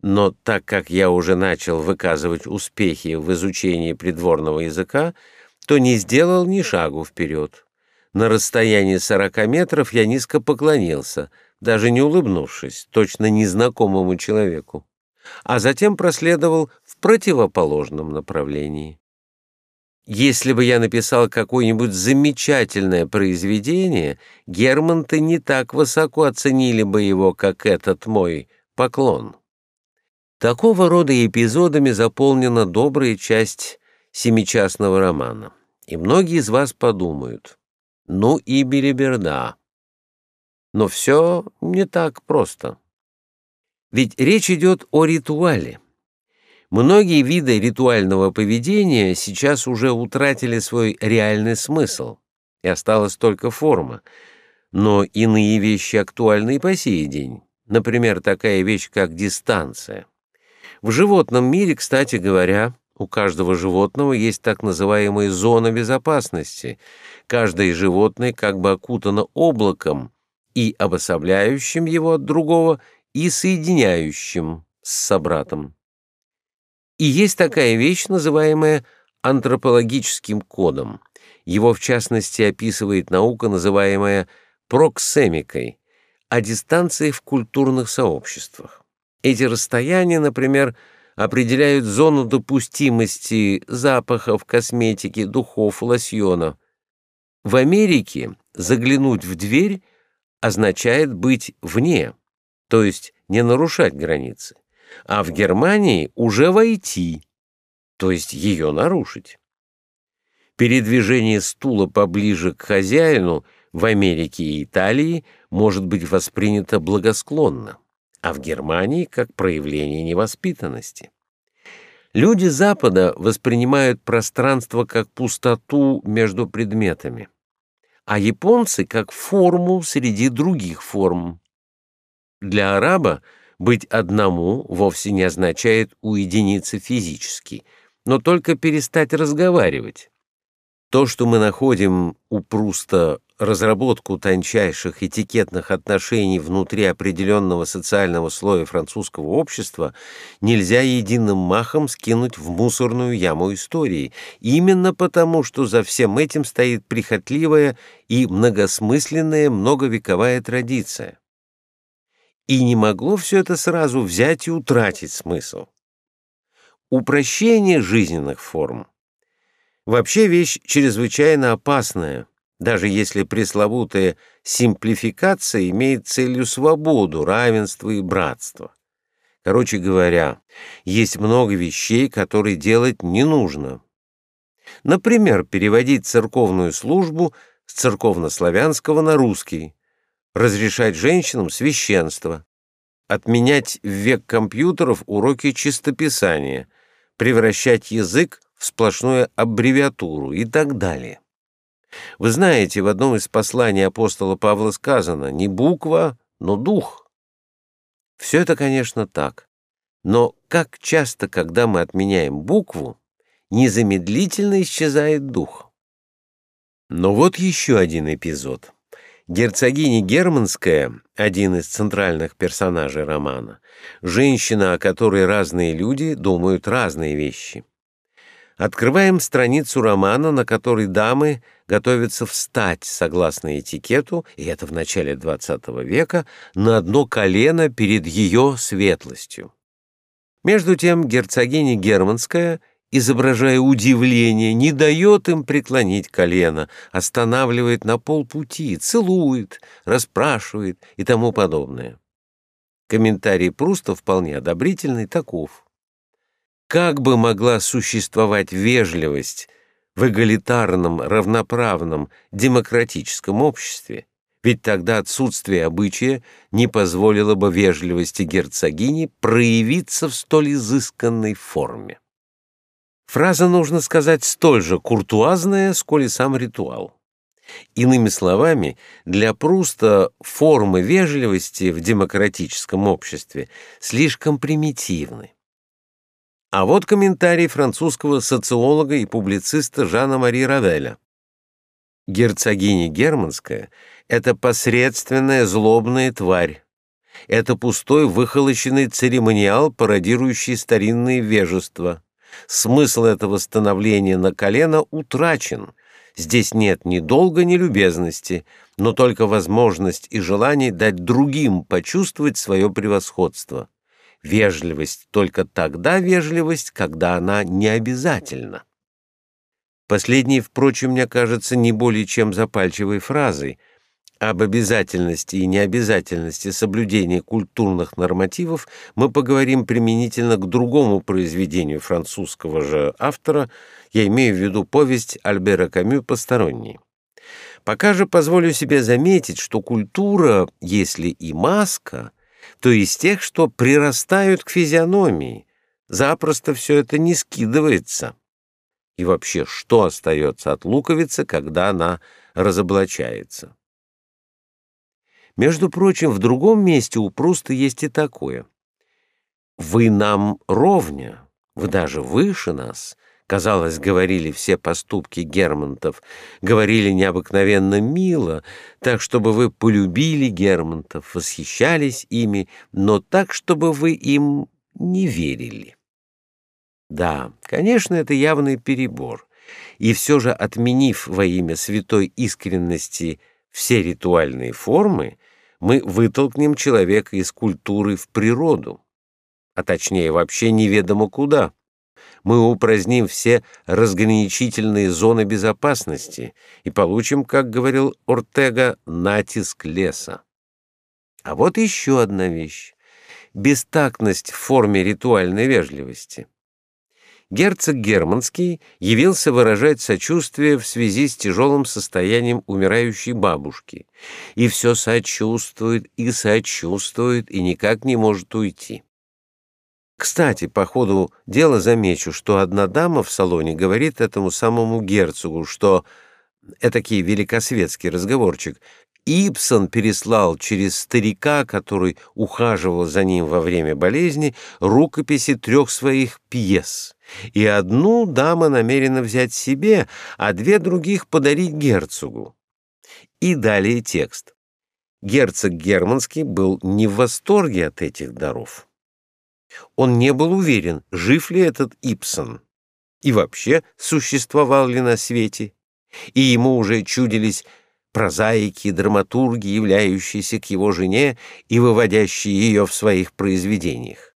Но так как я уже начал выказывать успехи в изучении придворного языка, то не сделал ни шагу вперед. На расстоянии сорока метров я низко поклонился — даже не улыбнувшись, точно незнакомому человеку, а затем проследовал в противоположном направлении. Если бы я написал какое-нибудь замечательное произведение, Германты не так высоко оценили бы его, как этот мой поклон. Такого рода эпизодами заполнена добрая часть семичастного романа. И многие из вас подумают, ну и береберда. Но все не так просто. Ведь речь идет о ритуале. Многие виды ритуального поведения сейчас уже утратили свой реальный смысл, и осталась только форма. Но иные вещи актуальны и по сей день. Например, такая вещь, как дистанция. В животном мире, кстати говоря, у каждого животного есть так называемая зона безопасности. Каждое животное как бы окутано облаком, и обособляющим его от другого, и соединяющим с собратом. И есть такая вещь, называемая антропологическим кодом. Его, в частности, описывает наука, называемая проксемикой, о дистанции в культурных сообществах. Эти расстояния, например, определяют зону допустимости запахов, косметики, духов, лосьона. В Америке заглянуть в дверь — означает быть вне, то есть не нарушать границы, а в Германии уже войти, то есть ее нарушить. Передвижение стула поближе к хозяину в Америке и Италии может быть воспринято благосклонно, а в Германии как проявление невоспитанности. Люди Запада воспринимают пространство как пустоту между предметами а японцы как форму среди других форм. Для араба быть одному вовсе не означает уединиться физически, но только перестать разговаривать. То, что мы находим у Пруста разработку тончайших этикетных отношений внутри определенного социального слоя французского общества нельзя единым махом скинуть в мусорную яму истории, именно потому, что за всем этим стоит прихотливая и многосмысленная многовековая традиция. И не могло все это сразу взять и утратить смысл. Упрощение жизненных форм вообще вещь чрезвычайно опасная, даже если пресловутая симплификация имеет целью свободу, равенство и братство. Короче говоря, есть много вещей, которые делать не нужно. Например, переводить церковную службу с церковнославянского на русский, разрешать женщинам священство, отменять в век компьютеров уроки чистописания, превращать язык в сплошную аббревиатуру и так далее. Вы знаете, в одном из посланий апостола Павла сказано «не буква, но дух». Все это, конечно, так. Но как часто, когда мы отменяем букву, незамедлительно исчезает дух. Но вот еще один эпизод. Герцогиня Германская, один из центральных персонажей романа, женщина, о которой разные люди думают разные вещи. Открываем страницу романа, на которой дамы готовятся встать, согласно этикету, и это в начале XX века, на одно колено перед ее светлостью. Между тем герцогиня Германская, изображая удивление, не дает им преклонить колено, останавливает на полпути, целует, расспрашивает и тому подобное. Комментарий Пруста вполне одобрительный, таков. Как бы могла существовать вежливость в эгалитарном, равноправном, демократическом обществе? Ведь тогда отсутствие обычая не позволило бы вежливости герцогини проявиться в столь изысканной форме. Фраза, нужно сказать, столь же куртуазная, сколь и сам ритуал. Иными словами, для Пруста формы вежливости в демократическом обществе слишком примитивны. А вот комментарий французского социолога и публициста Жана-Мари Равеля. Герцогиня Германская — это посредственная злобная тварь. Это пустой выхолощенный церемониал, пародирующий старинные вежества. Смысл этого становления на колено утрачен. Здесь нет ни долга, ни любезности, но только возможность и желание дать другим почувствовать свое превосходство. Вежливость только тогда вежливость, когда она не обязательна. Последней, впрочем, мне кажется не более чем запальчивой фразой. Об обязательности и необязательности соблюдения культурных нормативов мы поговорим применительно к другому произведению французского же автора, я имею в виду повесть Альбера Камю «Посторонний». Пока же позволю себе заметить, что культура, если и маска — то из тех, что прирастают к физиономии. Запросто все это не скидывается. И вообще, что остается от луковицы, когда она разоблачается? Между прочим, в другом месте у Пруста есть и такое. «Вы нам ровня, вы даже выше нас», казалось, говорили все поступки Гермонтов, говорили необыкновенно мило, так, чтобы вы полюбили Гермонтов, восхищались ими, но так, чтобы вы им не верили. Да, конечно, это явный перебор, и все же, отменив во имя святой искренности все ритуальные формы, мы вытолкнем человека из культуры в природу, а точнее вообще неведомо куда мы упраздним все разграничительные зоны безопасности и получим, как говорил Ортега, натиск леса. А вот еще одна вещь — бестактность в форме ритуальной вежливости. Герцог Германский явился выражать сочувствие в связи с тяжелым состоянием умирающей бабушки, и все сочувствует и сочувствует, и никак не может уйти. Кстати, по ходу дела замечу, что одна дама в салоне говорит этому самому герцогу, что этакий великосветский разговорчик Ипсон переслал через старика, который ухаживал за ним во время болезни, рукописи трех своих пьес, и одну дама намерена взять себе, а две других подарить герцогу. И далее текст. Герцог Германский был не в восторге от этих даров. Он не был уверен, жив ли этот Ипсон и вообще существовал ли на свете, и ему уже чудились прозаики, драматурги, являющиеся к его жене и выводящие ее в своих произведениях.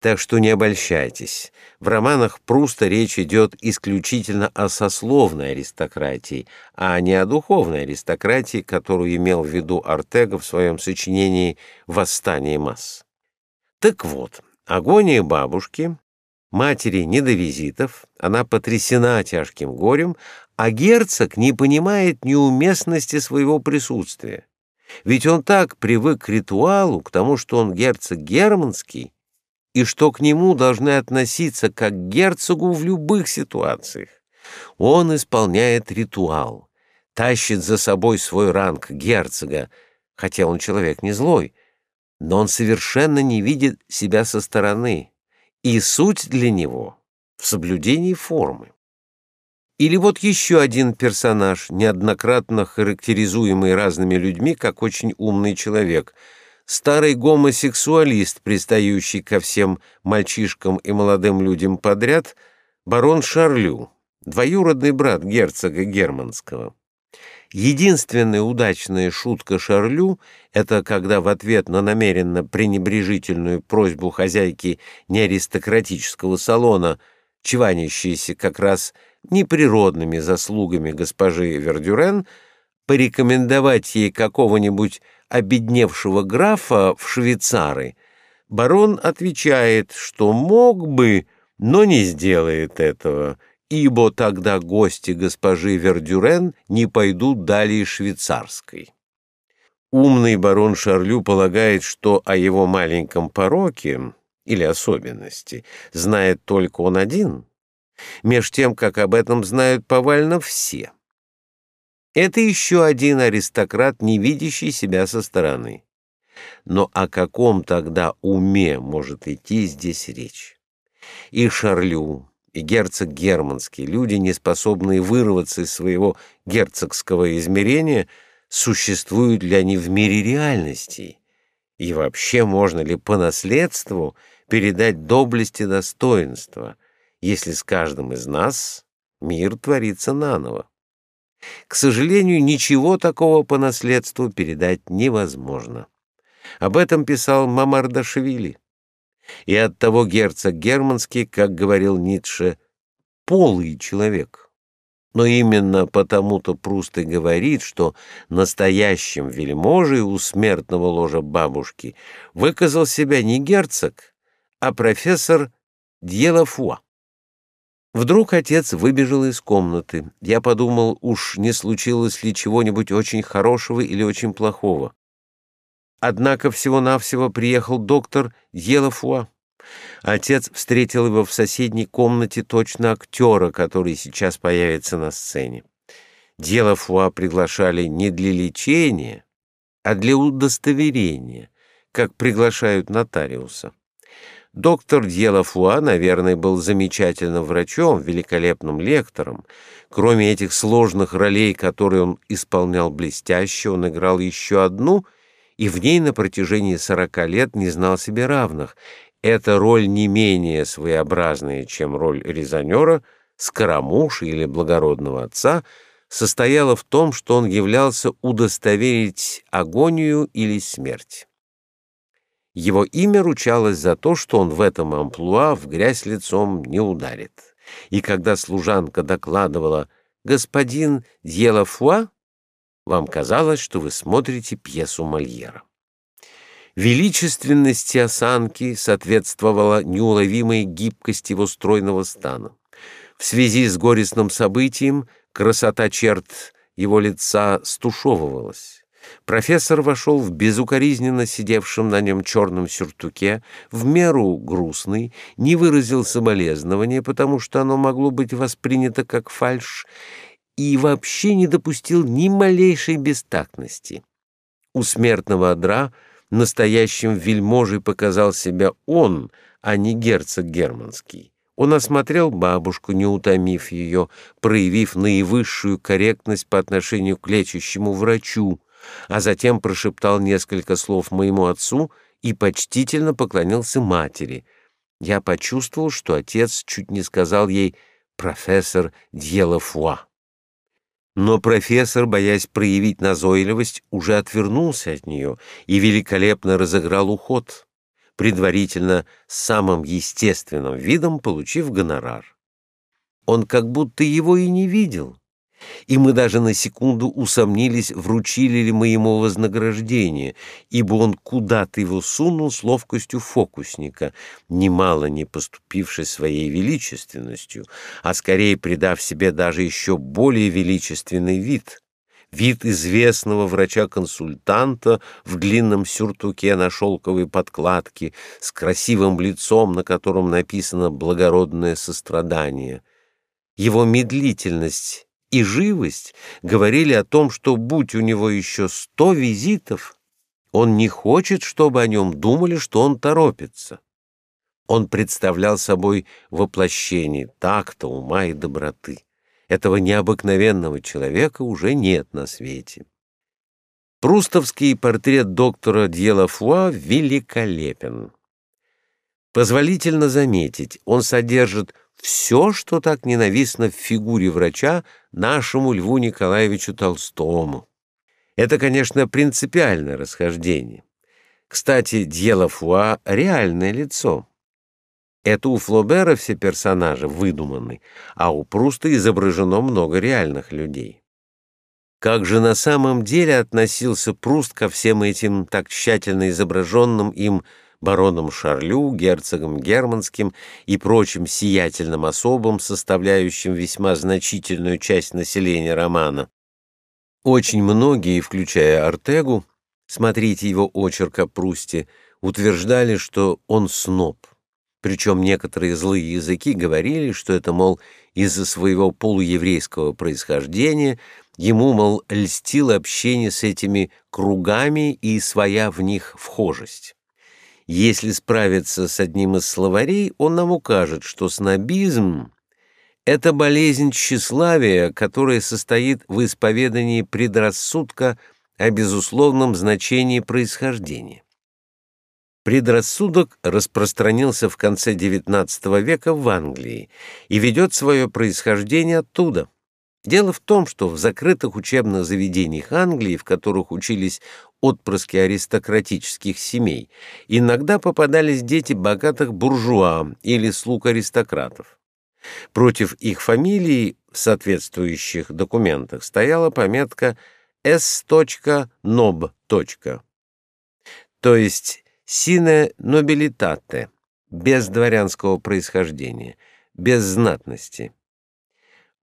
Так что не обольщайтесь. В романах Пруста речь идет исключительно о сословной аристократии, а не о духовной аристократии, которую имел в виду Артега в своем сочинении «Восстание масс». Так вот, агония бабушки, матери не до визитов, она потрясена тяжким горем, а герцог не понимает неуместности своего присутствия. Ведь он так привык к ритуалу, к тому, что он герцог германский, и что к нему должны относиться как к герцогу в любых ситуациях. Он исполняет ритуал, тащит за собой свой ранг герцога, хотя он человек не злой, но он совершенно не видит себя со стороны, и суть для него в соблюдении формы. Или вот еще один персонаж, неоднократно характеризуемый разными людьми как очень умный человек — старый гомосексуалист, пристающий ко всем мальчишкам и молодым людям подряд, барон Шарлю, двоюродный брат герцога Германского. Единственная удачная шутка Шарлю — это когда в ответ на намеренно пренебрежительную просьбу хозяйки неаристократического салона, чванящейся как раз неприродными заслугами госпожи Вердюрен, порекомендовать ей какого-нибудь обедневшего графа в швейцары, барон отвечает, что мог бы, но не сделает этого, ибо тогда гости госпожи Вердюрен не пойдут далее швейцарской. Умный барон Шарлю полагает, что о его маленьком пороке или особенности знает только он один, меж тем, как об этом знают повально все. Это еще один аристократ, не видящий себя со стороны. Но о каком тогда уме может идти здесь речь? И Шарлю, и герцог Германский, люди, не способные вырваться из своего герцогского измерения, существуют ли они в мире реальностей? И вообще можно ли по наследству передать доблесть и достоинство, если с каждым из нас мир творится наново? К сожалению, ничего такого по наследству передать невозможно. Об этом писал Мамардашвили. И оттого герцог Германский, как говорил Ницше, полый человек. Но именно потому-то Пруст и говорит, что настоящим вельможей у смертного ложа бабушки выказал себя не герцог, а профессор Дьелафуа. Вдруг отец выбежал из комнаты. Я подумал, уж не случилось ли чего-нибудь очень хорошего или очень плохого. Однако всего-навсего приехал доктор Елафуа. Отец встретил его в соседней комнате точно актера, который сейчас появится на сцене. Делафуа приглашали не для лечения, а для удостоверения, как приглашают нотариуса. Доктор Дьелафуа, наверное, был замечательным врачом, великолепным лектором. Кроме этих сложных ролей, которые он исполнял блестяще, он играл еще одну, и в ней на протяжении сорока лет не знал себе равных. Эта роль не менее своеобразная, чем роль резонера, скоромуши или благородного отца, состояла в том, что он являлся удостоверить агонию или смерть. Его имя ручалось за то, что он в этом амплуа в грязь лицом не ударит. И когда служанка докладывала «Господин Дьелафуа», вам казалось, что вы смотрите пьесу Мольера. Величественности осанки соответствовала неуловимой гибкости его стройного стана. В связи с горестным событием красота черт его лица стушевывалась. Профессор вошел в безукоризненно сидевшем на нем черном сюртуке, в меру грустный, не выразил соболезнования, потому что оно могло быть воспринято как фальшь, и вообще не допустил ни малейшей бестактности. У смертного одра настоящим вельможей показал себя он, а не герцог германский. Он осмотрел бабушку, не утомив ее, проявив наивысшую корректность по отношению к лечащему врачу, а затем прошептал несколько слов моему отцу и почтительно поклонился матери. Я почувствовал, что отец чуть не сказал ей «профессор Дьелафуа». Но профессор, боясь проявить назойливость, уже отвернулся от нее и великолепно разыграл уход, предварительно самым естественным видом получив гонорар. Он как будто его и не видел и мы даже на секунду усомнились, вручили ли мы ему вознаграждение, ибо он куда-то его сунул с ловкостью фокусника, немало не поступивший своей величественностью, а скорее придав себе даже еще более величественный вид — вид известного врача-консультанта в длинном сюртуке на шелковой подкладке с красивым лицом, на котором написано «благородное сострадание». Его медлительность и живость говорили о том, что будь у него еще сто визитов, он не хочет, чтобы о нем думали, что он торопится. Он представлял собой воплощение такта, ума и доброты. Этого необыкновенного человека уже нет на свете. Прустовский портрет доктора Дьелафуа великолепен. Позволительно заметить, он содержит все, что так ненавистно в фигуре врача нашему Льву Николаевичу Толстому. Это, конечно, принципиальное расхождение. Кстати, Дьелафуа — реальное лицо. Это у Флобера все персонажи выдуманы, а у Пруста изображено много реальных людей. Как же на самом деле относился Пруст ко всем этим так тщательно изображенным им бароном Шарлю, герцогом Германским и прочим сиятельным особам, составляющим весьма значительную часть населения романа. Очень многие, включая Артегу, смотрите его очерк о Прусте, утверждали, что он сноб. Причем некоторые злые языки говорили, что это, мол, из-за своего полуеврейского происхождения ему, мол, льстило общение с этими кругами и своя в них вхожесть. Если справиться с одним из словарей, он нам укажет, что снобизм — это болезнь тщеславия, которая состоит в исповедании предрассудка о безусловном значении происхождения. Предрассудок распространился в конце XIX века в Англии и ведет свое происхождение оттуда. Дело в том, что в закрытых учебных заведениях Англии, в которых учились отпрыски аристократических семей, иногда попадались дети богатых буржуа или слуг аристократов. Против их фамилий в соответствующих документах стояла пометка S.nob. То есть «sine nobilitate» без дворянского происхождения, без знатности.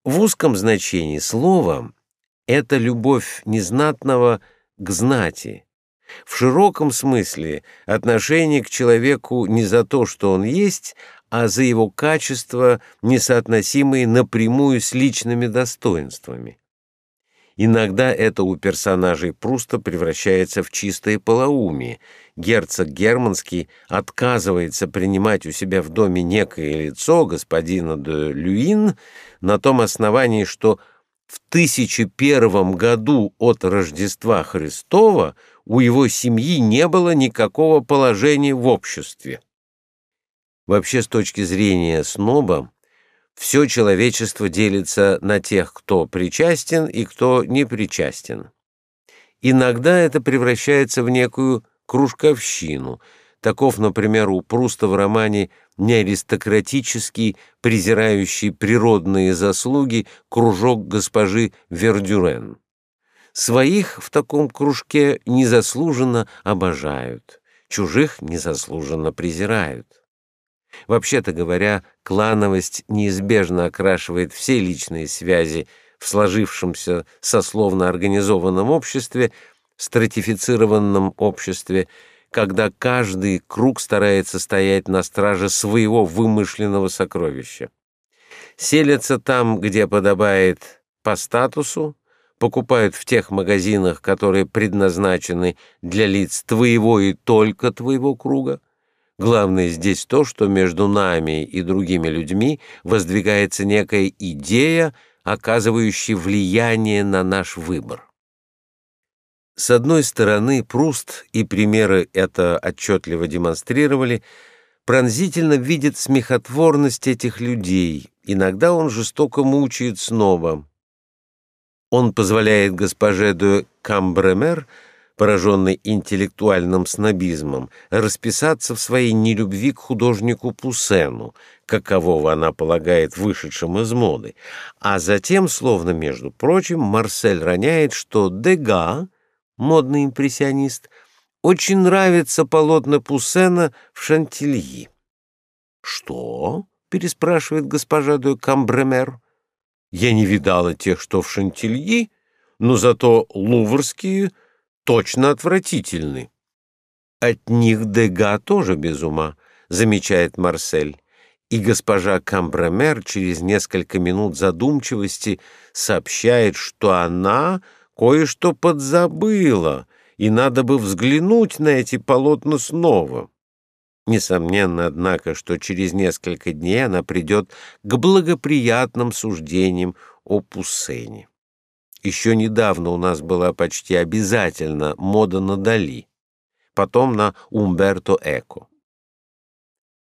В узком значении слова это любовь незнатного к знати. В широком смысле отношение к человеку не за то, что он есть, а за его качества, несоотносимые напрямую с личными достоинствами. Иногда это у персонажей Пруста превращается в чистое полоумие. Герцог Германский отказывается принимать у себя в доме некое лицо, господина де Люин, на том основании, что в 1001 году от Рождества Христова у его семьи не было никакого положения в обществе. Вообще, с точки зрения сноба, все человечество делится на тех, кто причастен и кто не причастен. Иногда это превращается в некую кружковщину. Таков, например, у Пруста в романе неаристократический, презирающий природные заслуги кружок госпожи Вердюрен. Своих в таком кружке незаслуженно обожают, чужих незаслуженно презирают. Вообще-то говоря, клановость неизбежно окрашивает все личные связи в сложившемся сословно организованном обществе, стратифицированном обществе, когда каждый круг старается стоять на страже своего вымышленного сокровища. Селятся там, где подобает по статусу, покупают в тех магазинах, которые предназначены для лиц твоего и только твоего круга, Главное здесь то, что между нами и другими людьми воздвигается некая идея, оказывающая влияние на наш выбор. С одной стороны, Пруст, и примеры это отчетливо демонстрировали, пронзительно видит смехотворность этих людей, иногда он жестоко мучает снова. Он позволяет госпоже де Камбремер, пораженной интеллектуальным снобизмом, расписаться в своей нелюбви к художнику Пуссену, какового она полагает вышедшим из моды, а затем, словно между прочим, Марсель роняет, что Дега, модный импрессионист, очень нравится полотна Пуссена в Шантильи. «Что?» — переспрашивает госпожа де Камбремер. «Я не видала тех, что в Шантильи, но зато луврские точно отвратительны». «От них Дега тоже без ума», — замечает Марсель. И госпожа Камбремер через несколько минут задумчивости сообщает, что она кое-что подзабыла, и надо бы взглянуть на эти полотна снова. Несомненно, однако, что через несколько дней она придет к благоприятным суждениям о Пуссене. Еще недавно у нас была почти обязательно мода на Дали, потом на Умберто Эко.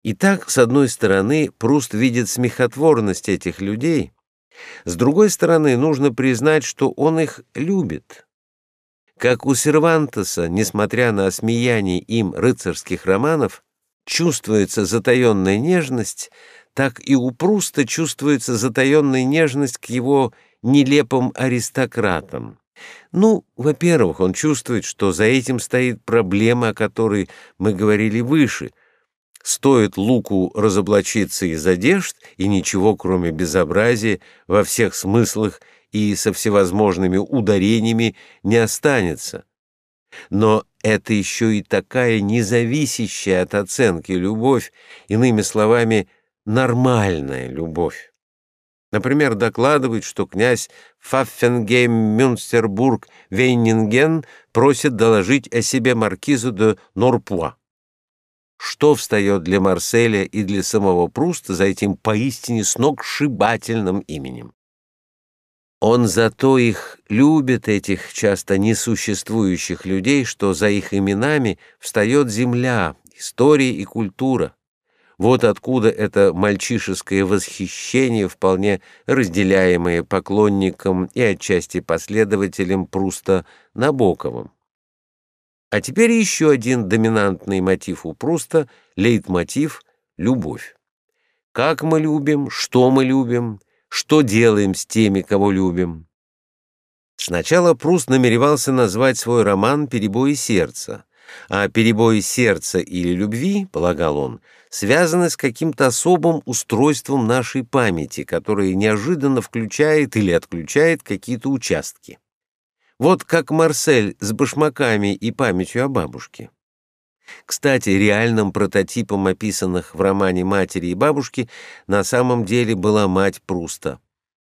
Итак, с одной стороны, Пруст видит смехотворность этих людей, с другой стороны, нужно признать, что он их любит. Как у Сервантеса, несмотря на осмеяние им рыцарских романов, чувствуется затаенная нежность, так и у Пруста чувствуется затаенная нежность к его нелепым аристократам. Ну, во-первых, он чувствует, что за этим стоит проблема, о которой мы говорили выше. Стоит Луку разоблачиться из одежд, и ничего, кроме безобразия, во всех смыслах и со всевозможными ударениями не останется. Но это еще и такая независящая от оценки любовь, иными словами, нормальная любовь. Например, докладывает, что князь Фаффенгейм Мюнстербург Вейнинген просит доложить о себе маркизу де Норпуа. Что встает для Марселя и для самого Пруста за этим поистине сногсшибательным именем? Он зато их любит, этих часто несуществующих людей, что за их именами встает земля, история и культура. Вот откуда это мальчишеское восхищение, вполне разделяемое поклонником и отчасти последователем Пруста Набоковым. А теперь еще один доминантный мотив у Пруста — лейтмотив — любовь. Как мы любим, что мы любим, что делаем с теми, кого любим. Сначала Пруст намеревался назвать свой роман «Перебои сердца», а перебои сердца или любви, полагал он, связаны с каким-то особым устройством нашей памяти, которое неожиданно включает или отключает какие-то участки. Вот как Марсель с башмаками и памятью о бабушке. Кстати, реальным прототипом описанных в романе «Матери и бабушки» на самом деле была мать Пруста.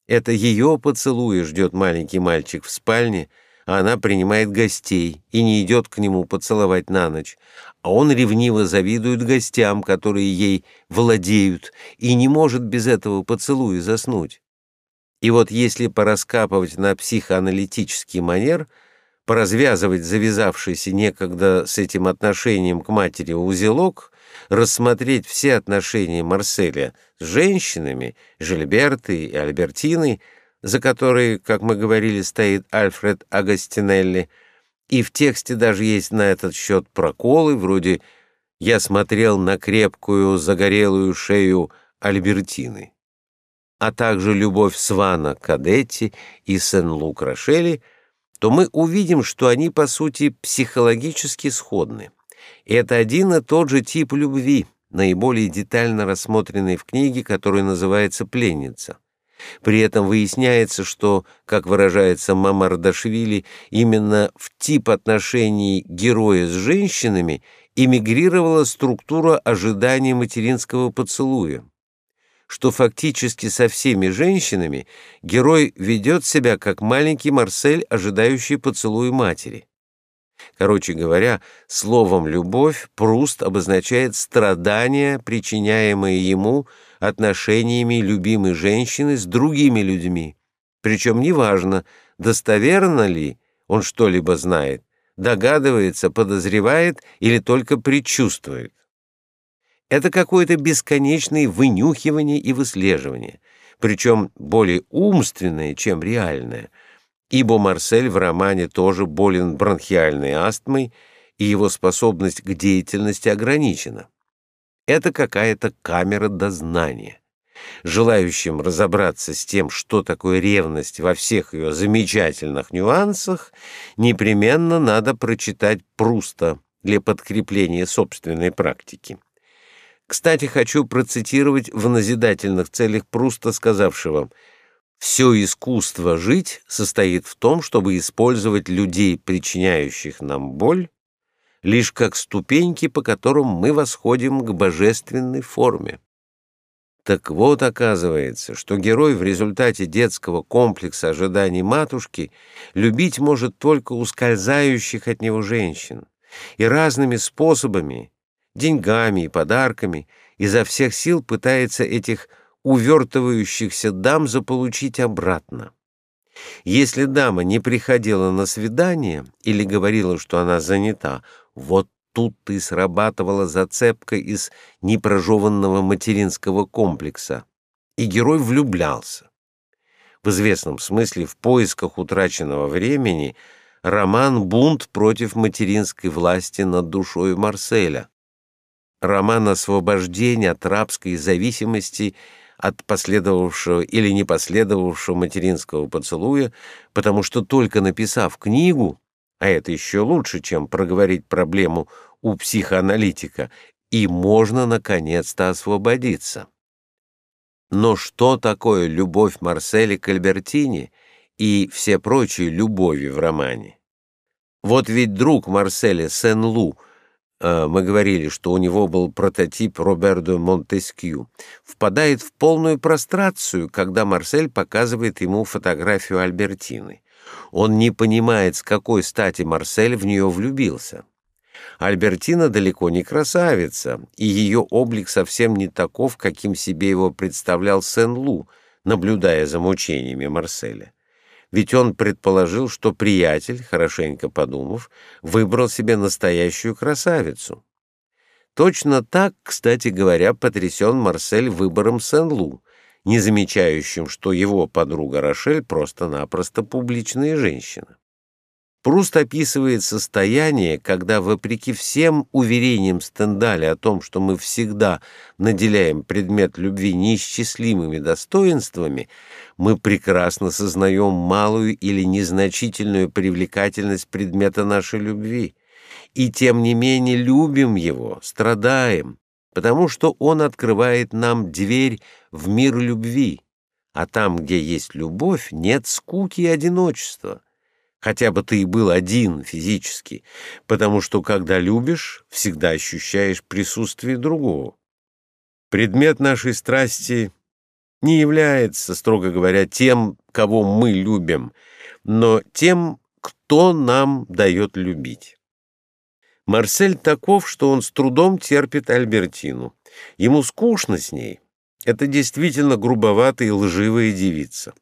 Это ее поцелуя ждет маленький мальчик в спальне, а она принимает гостей и не идет к нему поцеловать на ночь, а он ревниво завидует гостям, которые ей владеют, и не может без этого поцелуя заснуть. И вот если пораскапывать на психоаналитический манер — поразвязывать завязавшийся некогда с этим отношением к матери узелок, рассмотреть все отношения Марселя с женщинами, Жильбертой и Альбертиной, за которые, как мы говорили, стоит Альфред Агастинелли, и в тексте даже есть на этот счет проколы, вроде «Я смотрел на крепкую загорелую шею Альбертины», а также любовь Свана Кадетти и Сен-Лук Рошели — то мы увидим, что они, по сути, психологически сходны. Это один и тот же тип любви, наиболее детально рассмотренный в книге, которая называется «Пленница». При этом выясняется, что, как выражается Мамардашвили, именно в тип отношений героя с женщинами эмигрировала структура ожидания материнского поцелуя что фактически со всеми женщинами герой ведет себя как маленький Марсель, ожидающий поцелуя матери. Короче говоря, словом «любовь» Пруст обозначает страдания, причиняемые ему отношениями любимой женщины с другими людьми. Причем неважно, достоверно ли он что-либо знает, догадывается, подозревает или только предчувствует. Это какое-то бесконечное вынюхивание и выслеживание, причем более умственное, чем реальное. ибо Марсель в романе тоже болен бронхиальной астмой, и его способность к деятельности ограничена. Это какая-то камера дознания. Желающим разобраться с тем, что такое ревность во всех ее замечательных нюансах, непременно надо прочитать Пруста для подкрепления собственной практики. Кстати, хочу процитировать в назидательных целях Пруста, сказавшего «Все искусство жить состоит в том, чтобы использовать людей, причиняющих нам боль, лишь как ступеньки, по которым мы восходим к божественной форме». Так вот, оказывается, что герой в результате детского комплекса ожиданий матушки любить может только ускользающих от него женщин и разными способами, деньгами и подарками, изо всех сил пытается этих увертывающихся дам заполучить обратно. Если дама не приходила на свидание или говорила, что она занята, вот тут и срабатывала зацепка из непрожеванного материнского комплекса, и герой влюблялся. В известном смысле в поисках утраченного времени роман «Бунт против материнской власти над душой Марселя», роман освобождения от рабской зависимости от последовавшего или не последовавшего материнского поцелуя, потому что только написав книгу, а это еще лучше, чем проговорить проблему у психоаналитика, и можно наконец-то освободиться. Но что такое любовь Марселя к Альбертини и все прочие любови в романе? Вот ведь друг Марселя Сен-Лу, мы говорили, что у него был прототип Роберто Монтескью, впадает в полную прострацию, когда Марсель показывает ему фотографию Альбертины. Он не понимает, с какой стати Марсель в нее влюбился. Альбертина далеко не красавица, и ее облик совсем не таков, каким себе его представлял Сен-Лу, наблюдая за мучениями Марселя. Ведь он предположил, что приятель, хорошенько подумав, выбрал себе настоящую красавицу. Точно так, кстати говоря, потрясен Марсель выбором Сен-Лу, не замечающим, что его подруга Рошель просто-напросто публичная женщина. Пруст описывает состояние, когда, вопреки всем уверениям Стендаля о том, что мы всегда наделяем предмет любви неисчислимыми достоинствами, мы прекрасно сознаем малую или незначительную привлекательность предмета нашей любви, и тем не менее любим его, страдаем, потому что он открывает нам дверь в мир любви, а там, где есть любовь, нет скуки и одиночества хотя бы ты и был один физически, потому что, когда любишь, всегда ощущаешь присутствие другого. Предмет нашей страсти не является, строго говоря, тем, кого мы любим, но тем, кто нам дает любить. Марсель таков, что он с трудом терпит Альбертину. Ему скучно с ней. Это действительно грубоватая и лживая девица.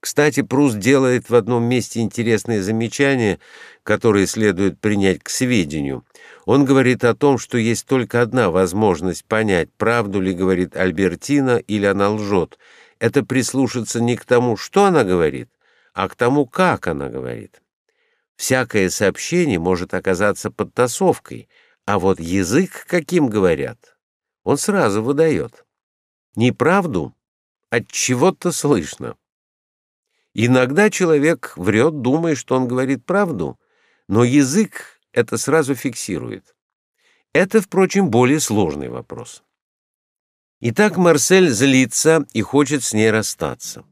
Кстати, Пруст делает в одном месте интересное замечание, которое следует принять к сведению. Он говорит о том, что есть только одна возможность понять, правду ли говорит Альбертина или она лжет. Это прислушаться не к тому, что она говорит, а к тому, как она говорит. Всякое сообщение может оказаться подтасовкой, а вот язык, каким говорят, он сразу выдает. Неправду от чего-то слышно. Иногда человек врет, думая, что он говорит правду, но язык это сразу фиксирует. Это, впрочем, более сложный вопрос. Итак, Марсель злится и хочет с ней расстаться.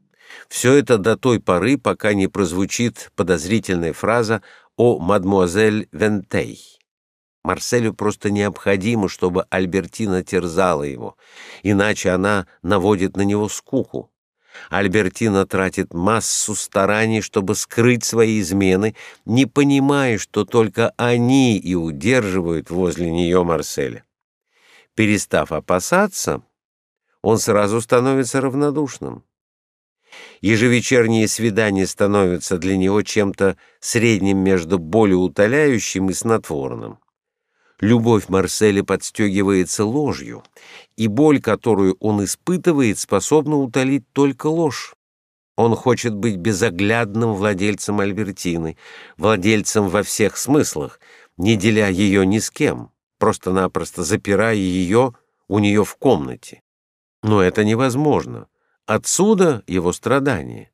Все это до той поры, пока не прозвучит подозрительная фраза о мадмуазель Вентей. Марселю просто необходимо, чтобы Альбертина терзала его, иначе она наводит на него скуку. Альбертина тратит массу стараний, чтобы скрыть свои измены, не понимая, что только они и удерживают возле нее Марселя. Перестав опасаться, он сразу становится равнодушным. Ежевечерние свидания становятся для него чем-то средним между болеутоляющим и снотворным. Любовь Марселя подстегивается ложью, и боль, которую он испытывает, способна утолить только ложь. Он хочет быть безоглядным владельцем Альбертины, владельцем во всех смыслах, не деля ее ни с кем, просто-напросто запирая ее у нее в комнате. Но это невозможно. Отсюда его страдания.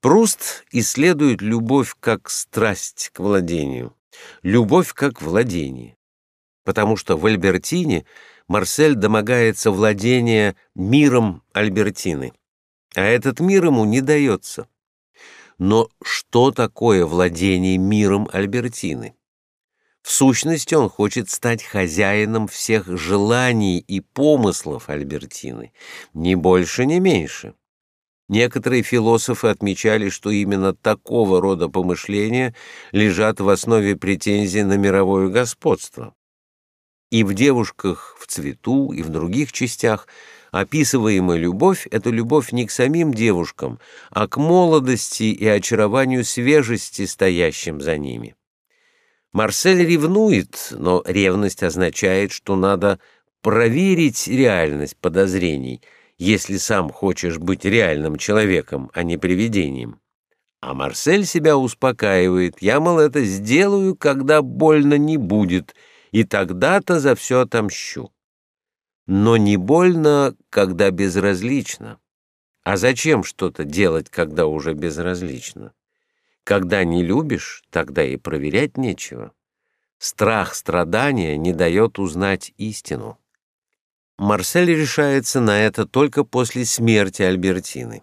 Пруст исследует любовь как страсть к владению, любовь как владение. Потому что в Альбертине Марсель домогается владения миром Альбертины, а этот мир ему не дается. Но что такое владение миром Альбертины? В сущности, он хочет стать хозяином всех желаний и помыслов Альбертины, ни больше, ни меньше. Некоторые философы отмечали, что именно такого рода помышления лежат в основе претензий на мировое господство. И в «Девушках в цвету», и в других частях описываемая любовь — это любовь не к самим девушкам, а к молодости и очарованию свежести, стоящим за ними. Марсель ревнует, но ревность означает, что надо проверить реальность подозрений — если сам хочешь быть реальным человеком, а не привидением. А Марсель себя успокаивает. Я, мол, это сделаю, когда больно не будет, и тогда-то за все отомщу. Но не больно, когда безразлично. А зачем что-то делать, когда уже безразлично? Когда не любишь, тогда и проверять нечего. Страх страдания не дает узнать истину. Марсель решается на это только после смерти Альбертины.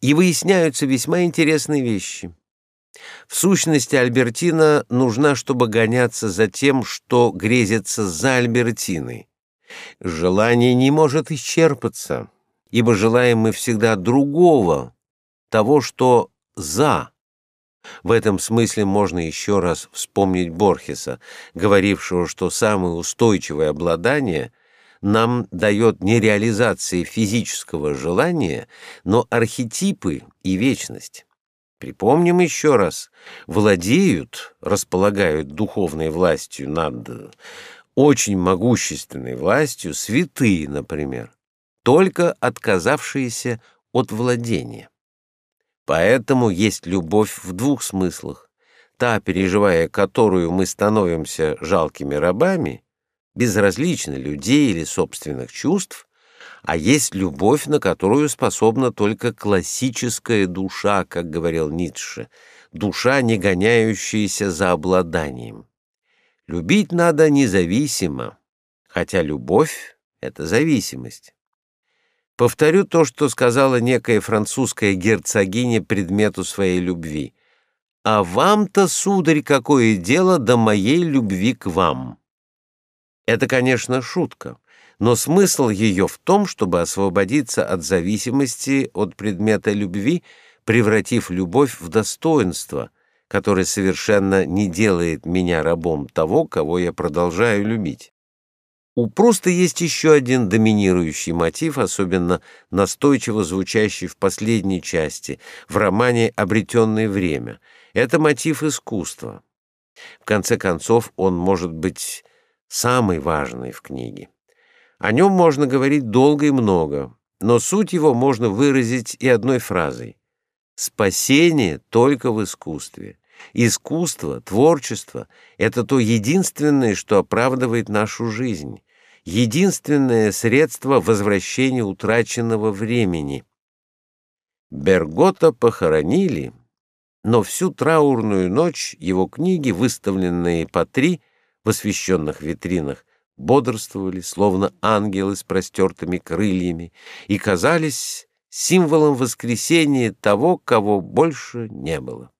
И выясняются весьма интересные вещи. В сущности, Альбертина нужна, чтобы гоняться за тем, что грезится за Альбертиной. Желание не может исчерпаться, ибо желаем мы всегда другого, того, что за. В этом смысле можно еще раз вспомнить Борхеса, говорившего, что самое устойчивое обладание — нам дает не реализация физического желания, но архетипы и вечность. Припомним еще раз, владеют, располагают духовной властью над очень могущественной властью святые, например, только отказавшиеся от владения. Поэтому есть любовь в двух смыслах. Та, переживая которую мы становимся жалкими рабами, безразлично людей или собственных чувств, а есть любовь, на которую способна только классическая душа, как говорил Ницше, душа, не гоняющаяся за обладанием. Любить надо независимо, хотя любовь — это зависимость. Повторю то, что сказала некая французская герцогиня предмету своей любви. «А вам-то, сударь, какое дело до моей любви к вам?» Это, конечно, шутка, но смысл ее в том, чтобы освободиться от зависимости от предмета любви, превратив любовь в достоинство, которое совершенно не делает меня рабом того, кого я продолжаю любить. У Пруста есть еще один доминирующий мотив, особенно настойчиво звучащий в последней части, в романе «Обретенное время». Это мотив искусства. В конце концов, он может быть самый важный в книге. О нем можно говорить долго и много, но суть его можно выразить и одной фразой. Спасение только в искусстве. Искусство, творчество — это то единственное, что оправдывает нашу жизнь, единственное средство возвращения утраченного времени. Бергота похоронили, но всю траурную ночь его книги, выставленные по три, в освещенных витринах бодрствовали, словно ангелы с простертыми крыльями, и казались символом воскресения того, кого больше не было.